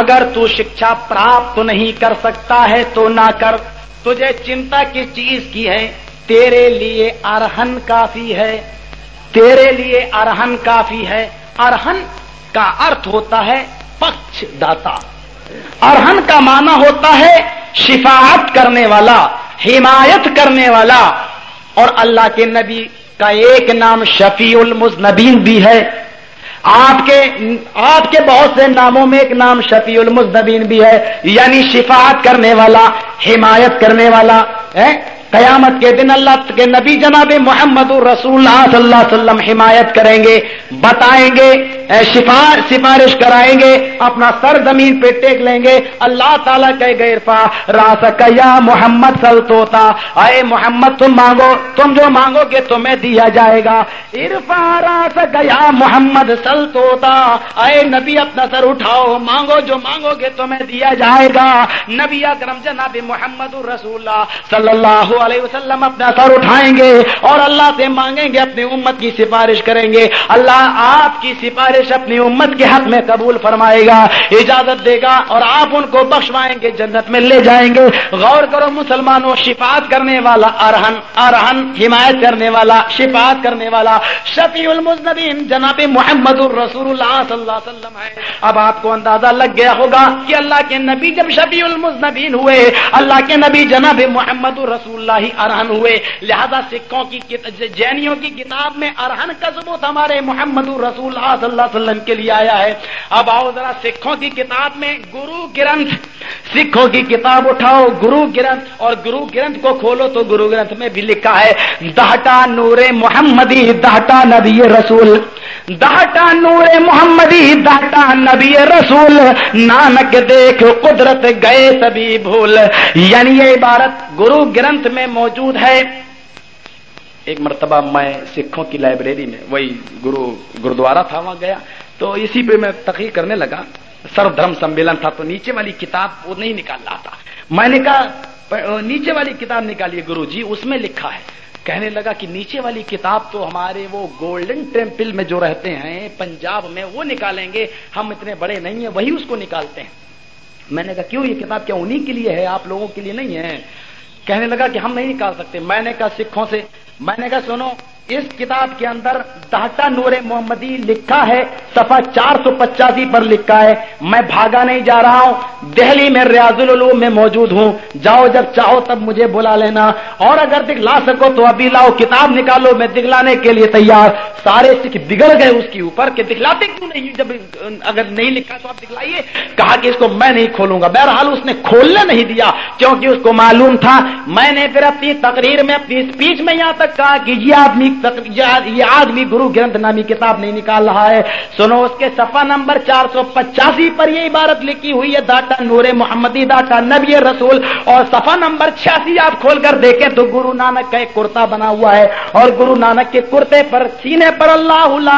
اگر تو تکچھا پراپت نہیں کر سکتا ہے تو نہ کر تجھے چنتا کس چیز کی ہے تیرے لیے ارہن کافی ہے تیرے لیے ارہن کافی ہے ارہن کا ارتھ ہوتا ہے پکش داتا ارہن کا مانا ہوتا ہے شفاعت کرنے والا حمایت کرنے والا اور اللہ کے نبی کا ایک نام شفیع المز بھی ہے آپ کے آپ کے بہت سے ناموں میں ایک نام شفیع المز بھی ہے یعنی شفاعت کرنے والا حمایت کرنے والا قیامت کے دن اللہ کے نبی جناب محمد الرسول اللہ صلی اللہ علیہ وسلم حمایت کریں گے بتائیں گے شفار سفارش کرائیں گے اپنا سر زمین پہ ٹیک لیں گے اللہ تعالیٰ کہ گیرفا یا محمد توتا اے محمد تم مانگو تم جو مانگو گے تمہیں دیا جائے گا راس گیا محمد توتا اے نبی اپنا سر اٹھاؤ مانگو جو مانگو گے تمہیں دیا جائے گا نبی اکرم جناب محمد الرسول اللہ صلی اللہ علیہ وسلم اپنا سر اٹھائیں گے اور اللہ سے مانگیں گے اپنی امت کی سفارش کریں گے اللہ آپ کی سفارش سفارش اپنی امت کے حق میں قبول فرمائے گا اجازت دے گا اور آپ ان کو بخشوائیں گے جنت میں لے جائیں گے غور کرو مسلمانوں شفاعت کرنے والا ارہن ارہن حمایت کرنے والا شفاعت کرنے والا شفیع المزنبین جناب محمد الرسول اللہ صلی اللہ علیہ وسلم ہے اب آپ کو اندازہ لگ گیا ہوگا کہ اللہ کے نبی جب شفیع المزنبین ہوئے اللہ کے نبی جناب محمد الرسول اللہ ہی ارہن ہوئے لہذا سکھوں کی جینیوں کی کتاب میں ارہن کا ثبوت ہمارے محمد الرسول اللہ صلی اللہ علیہ وسلم کے لیے آیا ہے اب آؤ ذرا سکھوں کی کتاب میں گرو گرنتھ سکھوں کی کتاب اٹھاؤ گرو گرنتھ اور گرو گرنتھ کو کھولو تو گرو گرنتھ میں بھی لکھا ہے دہٹا نور محمدی دہٹا نبی رسول دہٹا نور محمدی دہٹا نبی رسول نانک دیکھ قدرت گئے سبھی بھول یعنی یہ عبارت گرو گرنتھ میں موجود ہے ایک مرتبہ میں سکھوں کی لائبریری میں وہی گرو گرودوارا تھا وہاں گیا تو اسی پہ میں تقریر کرنے لگا سرو سمیلن تھا تو نیچے والی کتاب وہ نہیں نکال رہا تھا میں نے کہا نیچے والی کتاب نکالی گرو جی اس میں لکھا ہے کہنے لگا کہ نیچے والی کتاب تو ہمارے وہ گولڈن ٹیمپل میں جو رہتے ہیں پنجاب میں وہ نکالیں گے ہم اتنے بڑے نہیں ہیں وہی اس کو نکالتے ہیں میں نے کہا کیوں یہ کتاب کیا انہیں کے لیے ہے آپ لوگوں کے لیے نہیں ہے کہنے لگا کہ ہم نہیں نکال سکتے میں نے کہا سکھوں سے میں نے کہا سنو اس کتاب کے اندر دہٹا نور محمدی لکھا ہے صفحہ چار سو پچاسی پر لکھا ہے میں بھاگا نہیں جا رہا ہوں دہلی میں ریاض العلوم میں موجود ہوں جاؤ جب چاہو تب مجھے بلا لینا اور اگر دکھلا سکو تو ابھی لاؤ کتاب نکالو میں دکھلانے کے لیے تیار سارے سکھ بگڑ گئے اس کے اوپر کہ دکھلاتے کیوں نہیں جب اگر نہیں لکھا تو آپ دکھلائیے کہا کہ اس کو میں نہیں کھولوں گا بہرحال اس نے کھولنے نہیں دیا کیونکہ اس کو معلوم تھا میں نے پھر اپنی تقریر میں اپنی اسپیچ میں یہاں تک کہا کہ یہ آدمی یہ آدمی گرو گرنتھ نامی کتاب نہیں نکال رہا ہے سنو اس کے صفحہ نمبر چار سو پچاسی پر یہ عبارت لکھی ہوئی ہے نور محمدی نبی رسول اور صفحہ نمبر چھیاسی آپ کھول کر دیکھیں تو گرو نانک کا ایک کرتا بنا ہوا ہے اور گرو نانک کے کرتے پر سینے پر اللہ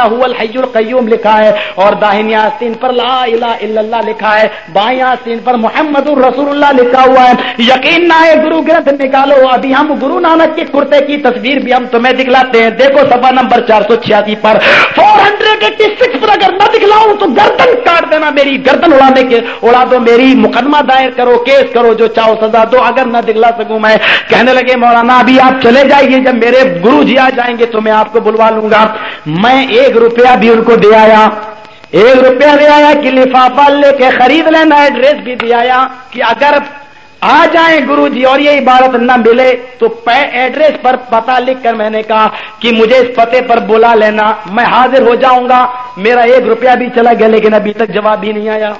القیوم لکھا ہے اور داہنی آستین پر لا الہ الا اللہ لکھا ہے بائیں آستین پر محمد الرسول اللہ لکھا ہوا ہے یقین نہ ہے گرو گرنتھ نکالو ابھی ہم گرو نانک کے کرتے کی تصویر بھی ہم تمہیں دکھلاتے ہیں دیکھو سفا نمبر چار سو چھیاسی پر فور ہنڈریڈ ایٹی سکس پر اگر نہ دکھلاؤں تو گردن کاٹ دینا میری گردن اڑانے کے اڑا دو میری مقدمہ دائر کرو کیس کرو جو چاہو سزا دو اگر نہ دکھلا سکوں میں کہنے لگے مولانا ابھی آپ چلے جائیے جب میرے گرو جی آ جائیں گے تو میں آپ کو بلوا لوں گا میں ایک روپیہ بھی ان کو دے آیا ایک روپیہ دے آیا کہ لفافہ لے کے خرید لینا ایڈریس بھی دے آیا کہ اگر آ جائیں گرو جی اور یہ عبارت نہ ملے تو ایڈریس پر پتا لکھ کر میں نے کہا کہ مجھے اس پتے پر بلا لینا میں حاضر ہو جاؤں گا میرا ایک روپیہ بھی چلا گیا لیکن ابھی تک جواب بھی نہیں آیا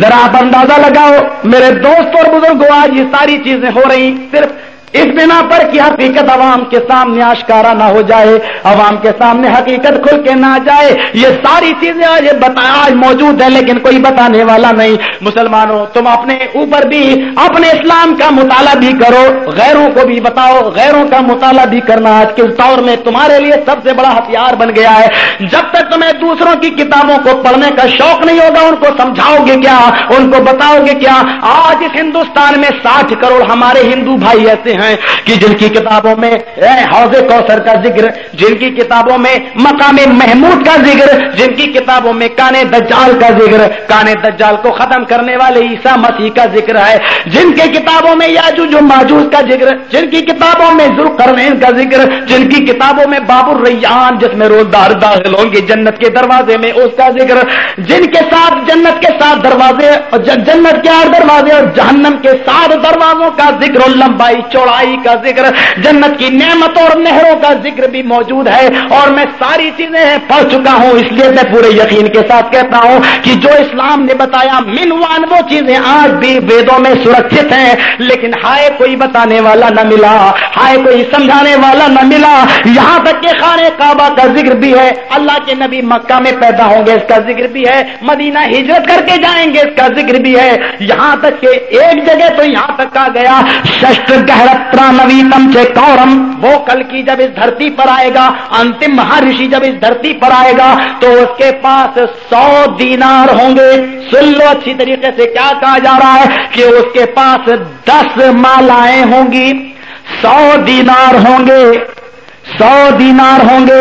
ذرا آپ اندازہ لگاؤ میرے دوست اور بزرگوں آج یہ ساری چیزیں ہو رہی صرف اس بنا پر کہ حقیقت عوام کے سامنے آشکارا نہ ہو جائے عوام کے سامنے حقیقت کھل کے نہ جائے یہ ساری چیزیں آج بتا آج موجود ہیں لیکن کوئی بتانے والا نہیں مسلمانوں تم اپنے اوپر بھی اپنے اسلام کا مطالعہ بھی کرو غیروں کو بھی بتاؤ غیروں کا مطالعہ بھی کرنا آج کے دور میں تمہارے لیے سب سے بڑا ہتھیار بن گیا ہے جب تک تمہیں دوسروں کی کتابوں کو پڑھنے کا شوق نہیں ہوگا ان کو سمجھاؤ گے کیا ان کو بتاؤ گے کیا آج اس ہندوستان میں ساٹھ کروڑ ہمارے ہندو بھائی ایسے ہیں ہیں کہ جن کی کتابوں میں حوض کوثر کا ذکر جن کی کتابوں میں مقام محمود کا ذکر جن کی کتابوں میں کانے ذکر کانے دجال کو ختم کرنے والے عیسا مسیح کا ذکر ہے جن کے کتابوں میں کا ذکر جن کی کتابوں میں ذر کرن کا ذکر جن کی کتابوں میں باب الریان جس میں روز دار داخل ہوں گے جنت کے دروازے میں اس کا ذکر جن کے ساتھ جنت کے ساتھ دروازے اور جنت کے اور دروازے اور جہنم کے ساتھ دروازوں کا ذکر لمبائی چوڑا کا ذکر جنت کی نعمت اور نہروں کا ذکر بھی موجود ہے اور میں ساری چیزیں پڑھ چکا ہوں اس لیے میں پورے یقین کے ساتھ کہتا ہوں کہ جو اسلام نے بتایا وہ چیزیں آج بھی ویدوں میں سرکشت ہیں لیکن ہائے کوئی بتانے والا نہ ملا ہائے کوئی سمجھانے والا نہ ملا یہاں تک کہ خانے کعبہ کا ذکر بھی ہے اللہ کے نبی مکہ میں پیدا ہوں گے اس کا ذکر بھی ہے مدینہ ہجرت کر کے جائیں گے اس کا ذکر بھی ہے یہاں تک کہ ایک جگہ تو یہاں تک آ گیا گہرت نویتم کورم وہ کل کی جب اس دھرتی پر آئے گا انتم مہارشی جب اس دھرتی پر آئے گا تو اس کے پاس سو دینار ہوں گے سن لو اچھی طریقے سے کیا کہا جا رہا ہے کہ اس کے پاس دس مالائیں ہوں گی سو دینار ہوں گے سو دینار ہوں گے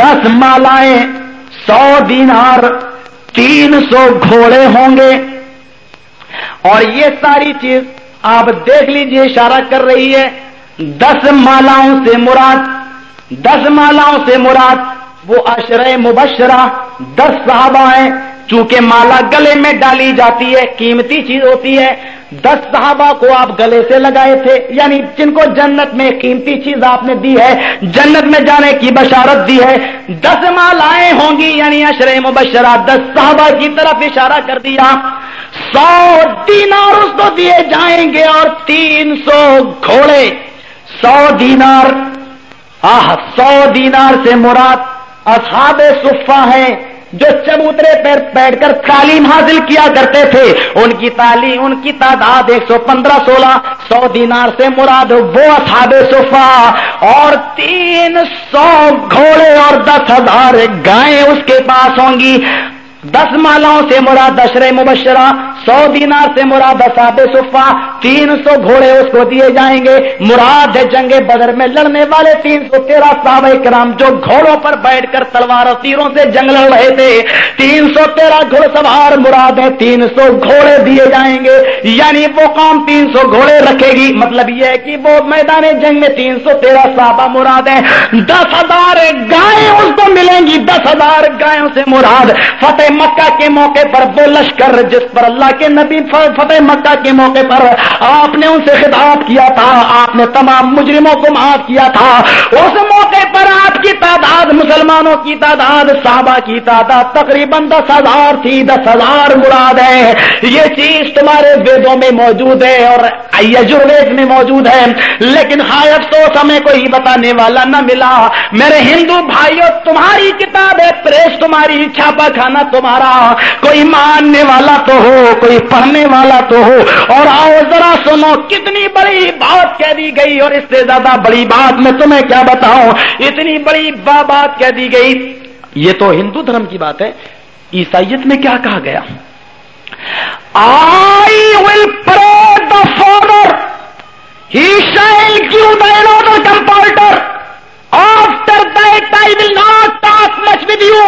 دس مالائیں سو دینار تین سو گھوڑے ہوں گے اور یہ ساری چیز آپ دیکھ لیجئے اشارہ کر رہی ہے دس مالاؤں سے مراد دس مالاؤں سے مراد وہ اشرے مبشرہ دس صحابہ ہیں چونکہ مالا گلے میں ڈالی جاتی ہے قیمتی چیز ہوتی ہے دس صحابہ کو آپ گلے سے لگائے تھے یعنی جن کو جنت میں قیمتی چیز آپ نے دی ہے جنت میں جانے کی بشارت دی ہے دس مال آئے ہوں گی یعنی اشر مبشرہ دس صحابہ کی طرف اشارہ کر دیا سو دینار اس کو دیے جائیں گے اور تین سو گھوڑے سو دینار آہ سو دینار سے مراد اصحاب صفہ ہیں جو چبوترے پر بیٹھ کر تعلیم حاصل کیا کرتے تھے ان کی تعلیم ان کی تعداد ایک سو پندرہ سولہ سو دینار سے مراد وہ اصحاب صفا اور تین سو گھوڑے اور دس ہزار گائے اس کے پاس ہوں گی دس مالاؤں سے مراد دشرے مبشرہ سو دینار سے مراد صفا تین سو گھوڑے اس کو دیے جائیں گے مراد ہے جنگ بدر میں لڑنے والے تین سو تیرہ صاحب کرام جو گھوڑوں پر بیٹھ کر تلوار تیروں سے جنگ لڑ رہے تھے تین سو تیرہ گھوڑ سوار مراد ہے تین سو گھوڑے دیے جائیں گے یعنی وہ قوم تین سو گھوڑے رکھے گی مطلب یہ ہے کہ وہ میدان جنگ میں تین سو تیرہ مراد ہیں دس ہزار گائے اس کو ملیں گی دس ہزار گائےوں سے مراد فتح مکہ کے موقع پر وہ لشکر جس پر اللہ کے نبی فتح مکہ کے موقع پر آپ نے ان سے خطاب کیا تھا آپ نے تمام مجرموں کو معاف کیا تھا اس موقع پر آپ کی کی کی تعداد تعداد تعداد مسلمانوں صحابہ تقریباً دس ہزار تھی دس ہزار مراد ہے یہ چیز تمہارے ویدوں میں موجود ہے اور یجرویز میں موجود ہے لیکن ہائے افسوس ہمیں کوئی بتانے والا نہ ملا میرے ہندو بھائیوں تمہاری کتاب ہے پریس تمہاری چھاپا کھانا تو تمہارا کوئی ماننے والا تو ہو کوئی پڑھنے والا تو ہو اور آؤ ذرا سنو کتنی بڑی بات کہہ دی گئی اور اس سے زیادہ بڑی بات میں تمہیں کیا بتاؤں اتنی بڑی بات کہہ دی گئی یہ تو ہندو دھرم کی بات ہے عیسائیت میں کیا کہا گیا I will pro the he heal queue the love compounder after I will not with you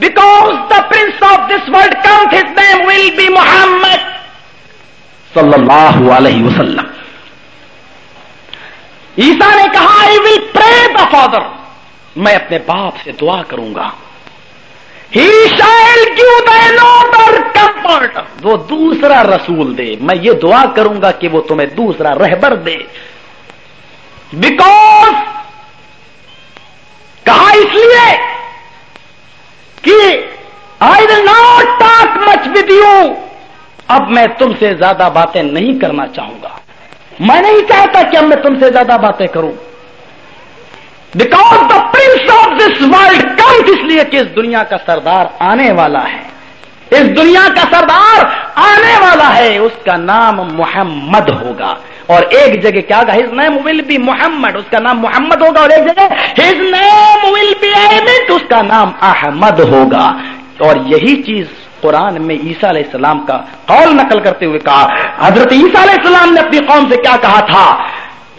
because the prince of this world name will be Muhammad صلی اللہ علیہ وسلم عیسا نے کہا آئی ول پری دا فادر میں اپنے باپ سے دعا کروں گا ہی شال گیو دا نار کمفرٹ وہ دوسرا رسول دے میں یہ دعا کروں گا کہ وہ تمہیں دوسرا رہبر دے بیکوز کہا اس لیے کہ I will not much with you اب میں تم سے زیادہ باتیں نہیں کرنا چاہوں گا میں نہیں چاہتا کہ اب میں تم سے زیادہ باتیں کروں because the prince of this world come اس لیے کہ اس دنیا کا سردار آنے والا ہے اس دنیا کا سردار آنے والا ہے اس کا نام محمد ہوگا اور ایک جگہ کیا ہوگا ہز نیم ول بی محمد اس کا نام محمد ہوگا اور ایک جگہ his name will be Ahmad اس کا نام احمد ہوگا اور یہی چیز قرآن میں عیسیٰ علیہ السلام کا قول نقل کرتے ہوئے کہا حضرت عیسا علیہ السلام نے اپنی قوم سے کیا کہا تھا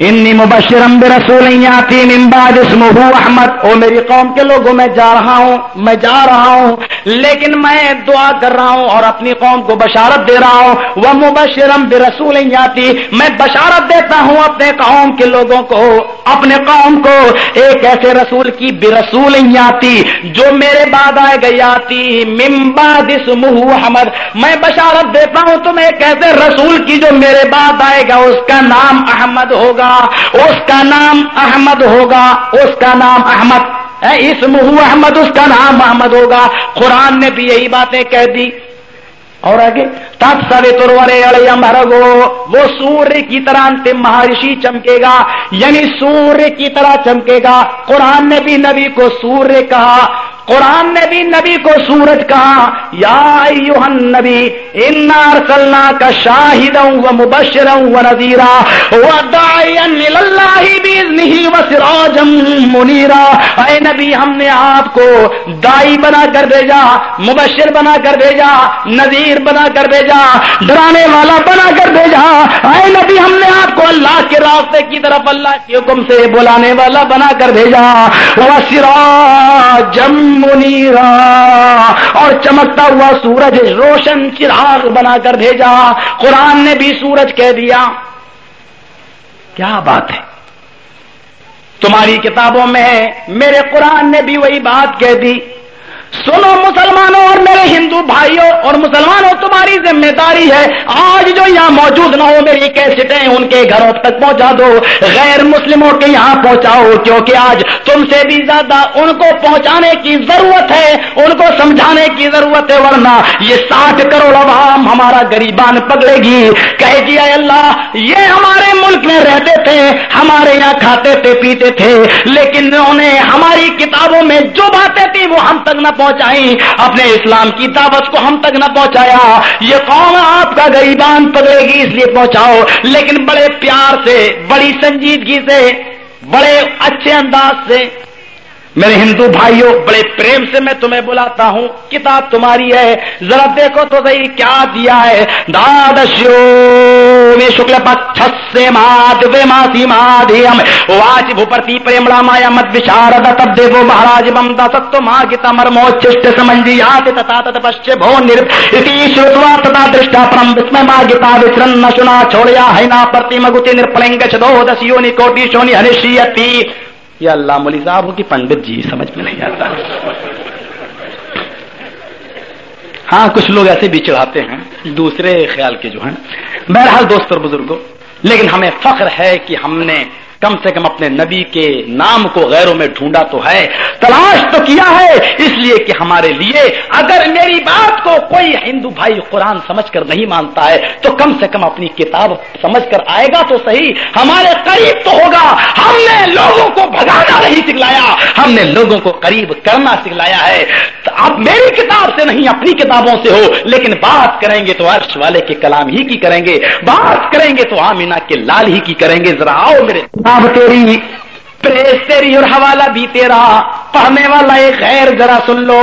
انی مبشرم بے رسول من بعد ممبادسمو احمد او میری قوم کے لوگوں میں جا رہا ہوں میں جا رہا ہوں لیکن میں دعا کر رہا ہوں اور اپنی قوم کو بشارت دے رہا ہوں وہ مبشرم بے یاتی میں بشارت دیتا ہوں اپنے قوم کے لوگوں کو اپنے قوم کو ایک ایسے رسول کی بے رسول جو میرے بعد آئے گئی آتی ممبادسمو احمد میں بشارت دیتا ہوں تم ایک ایسے رسول کی جو میرے بعد آئے گا اس کا نام احمد ہوگا اس کا نام احمد ہوگا اس کا نام احمد اس مہو احمد اس کا نام احمد ہوگا قرآن نے بھی یہی باتیں کہہ دی اور آگے تب سب تر ارے اڑ وہ سوریہ کی طرح انتم مہارشی چمکے گا یعنی سوریہ کی طرح چمکے گا قرآن نے بھی نبی کو سوریہ کہا قرآن نے بھی نبی کو سورج کہا یار سلح کا شاہد و مبشر و بھی نہیں اے نبی ہم نے آپ کو دائی بنا کر بھیجا مبشر بنا کر بھیجا نذیر بنا کر بھیجا ڈرانے والا بنا کر بھیجا اے نبی ہم نے آپ کو اللہ کے راستے کی طرف اللہ کے حکم سے بلانے والا بنا کر بھیجا وہ وسرا جم منیرا اور چمکتا ہوا سورج روشن چراغ بنا کر بھیجا قرآن نے بھی سورج کہہ دیا کیا بات ہے تمہاری کتابوں میں میرے قرآن نے بھی وہی بات کہہ دی سنو مسلمانوں اور میرے ہندو بھائیوں اور مسلمانوں تمہاری ذمہ داری ہے آج جو یہاں موجود نہ ہو میری کیسٹیں ان کے گھروں تک پہنچا دو غیر مسلموں کے یہاں پہنچاؤ کیونکہ آج تم سے بھی زیادہ ان کو پہنچانے کی ضرورت ہے ان کو سمجھانے کی ضرورت ہے ورنہ یہ ساٹھ کروڑ عوام ہمارا گریبان پکڑے گی کہے گی اے اللہ یہ ہمارے ملک میں رہتے تھے ہمارے یہاں کھاتے تھے پیتے تھے لیکن انہوں نے ہماری کتابوں میں جو باتیں تھی وہ ہم تک نہ پہنچائی اپنے اسلام کی دعوت کو ہم تک نہ پہنچایا یہ قوم آپ کا غریبان پکڑے گی اس لیے پہنچاؤ لیکن بڑے پیار سے بڑی سنجیدگی سے بڑے اچھے انداز سے میرے ہندو بھائیوں بڑے پریم سے میں تمہیں بلاتا ہوں کتاب تمہاری ہے ذرا دیکھو تو صحیح کیا دیا ہے دادشو شکل پکسے مدارد دیو مہاراج بم دس ماگت مرموچ سمجھی دشا پرم وسم ماگتا وسرن نہ سنا چھوڑیا ہے نا پرتی مگتی نرپلنگ چو دس یونی کوٹی شونی ہرشی یا اللہ ملی صاحب ہو کہ پنڈت جی سمجھ میں نہیں آتا ہاں کچھ لوگ ایسے بھی چڑھاتے ہیں دوسرے خیال کے جو ہیں بہرحال دوست اور بزرگوں لیکن ہمیں فخر ہے کہ ہم نے کم سے کم اپنے نبی کے نام کو غیروں میں ڈھونڈا تو ہے تلاش تو کیا ہے اس لیے کہ ہمارے لیے اگر میری بات کو کوئی ہندو بھائی قرآن سمجھ کر نہیں مانتا ہے تو کم سے کم اپنی کتاب سمجھ کر آئے گا تو صحیح ہمارے قریب تو ہوگا ہم نے لوگوں کو بھگانا نہیں سکھلایا ہم نے لوگوں کو قریب کرنا سکھلایا ہے آپ میری کتاب سے نہیں اپنی کتابوں سے ہو لیکن بات کریں گے تو عرش والے کے کلام ہی کی کریں گے بات کریں گے تو آمینا کے لال ہی کی کریں گے ذرا آؤ میرے تیری تیری پریس اور حوالہ بھی تیرا پڑھنے والا ایک خیر ذرا سن لو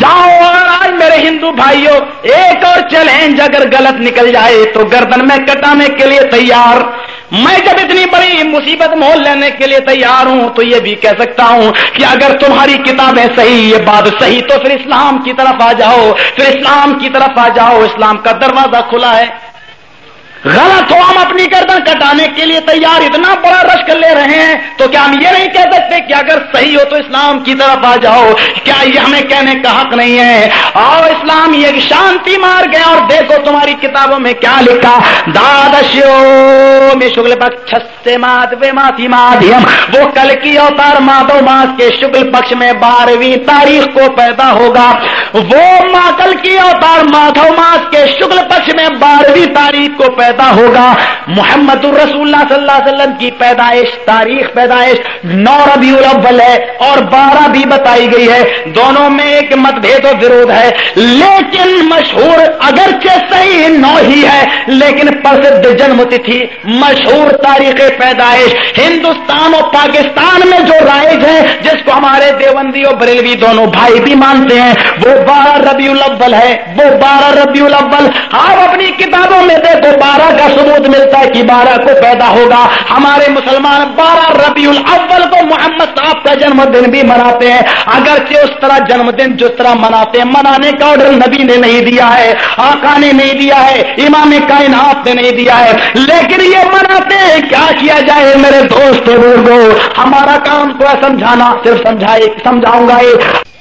جاؤ اور آج میرے ہندو بھائیوں ایک اور چیلنج اگر غلط نکل جائے تو گردن میں کٹانے کے لیے تیار میں جب اتنی بڑی مصیبت مول لینے کے لیے تیار ہوں تو یہ بھی کہہ سکتا ہوں کہ اگر تمہاری کتابیں صحیح یہ بات صحیح تو پھر اسلام کی طرف آ جاؤ پھر اسلام کی طرف آ جاؤ اسلام کا دروازہ کھلا ہے غلط ہو ہم اپنی گردن کٹانے کے لیے تیار اتنا بڑا رشک لے رہے ہیں تو کیا ہم یہ نہیں کہہ سکتے کہ اگر صحیح ہو تو اسلام کی طرف آ جاؤ کیا یہ ہمیں کہنے کا حق نہیں ہے آؤ اسلام یہ شانتی مار گیا اور دیکھو تمہاری کتابوں میں کیا لکھا داد میں شکل پک سے ماتھی مادھیم وہ کل کی اوتار مادو ماس کے شکل پکش میں بارہویں تاریخ کو پیدا ہوگا وہ کل کی اوتار مادھو ماس کے شکل پک میں بارہویں تاریخ کو پیدا پیدا ہوگا محمد الرسول اللہ اللہ صلی علیہ وسلم کی پیدائش تاریخ پیدائش نو ربی ہے اور بارہ بھی بتائی گئی ہے دونوں میں ایک مت بھید و ورود ہے لیکن مشہور اگرچہ صحیح نو ہی ہے لیکن پرسدھ جنم تھی مشہور تاریخ پیدائش ہندوستان اور پاکستان میں جو رائج ہے جس کو ہمارے دیوندی اور بریلوی دونوں بھائی بھی مانتے ہیں وہ بارہ ربی ہے وہ بارہ ربی آپ اپنی کتابوں میں دیکھو بارہ بارہ کا ثبوت ملتا ہے کہ بارہ کو پیدا ہوگا ہمارے مسلمان بارہ ربیع الاول کو محمد صاحب کا جنم دن بھی مناتے ہیں اگر جنم دن جس طرح مناتے ہیں منانے کا نبی نے نہیں دیا ہے آقا نے نہیں دیا ہے امام کائنات نے نہیں دیا ہے لیکن یہ مناتے ہیں کیا کیا جائے میرے دوست ہمارا کام تھوڑا سمجھانا صرف سمجھائے سمجھاؤں گا یہ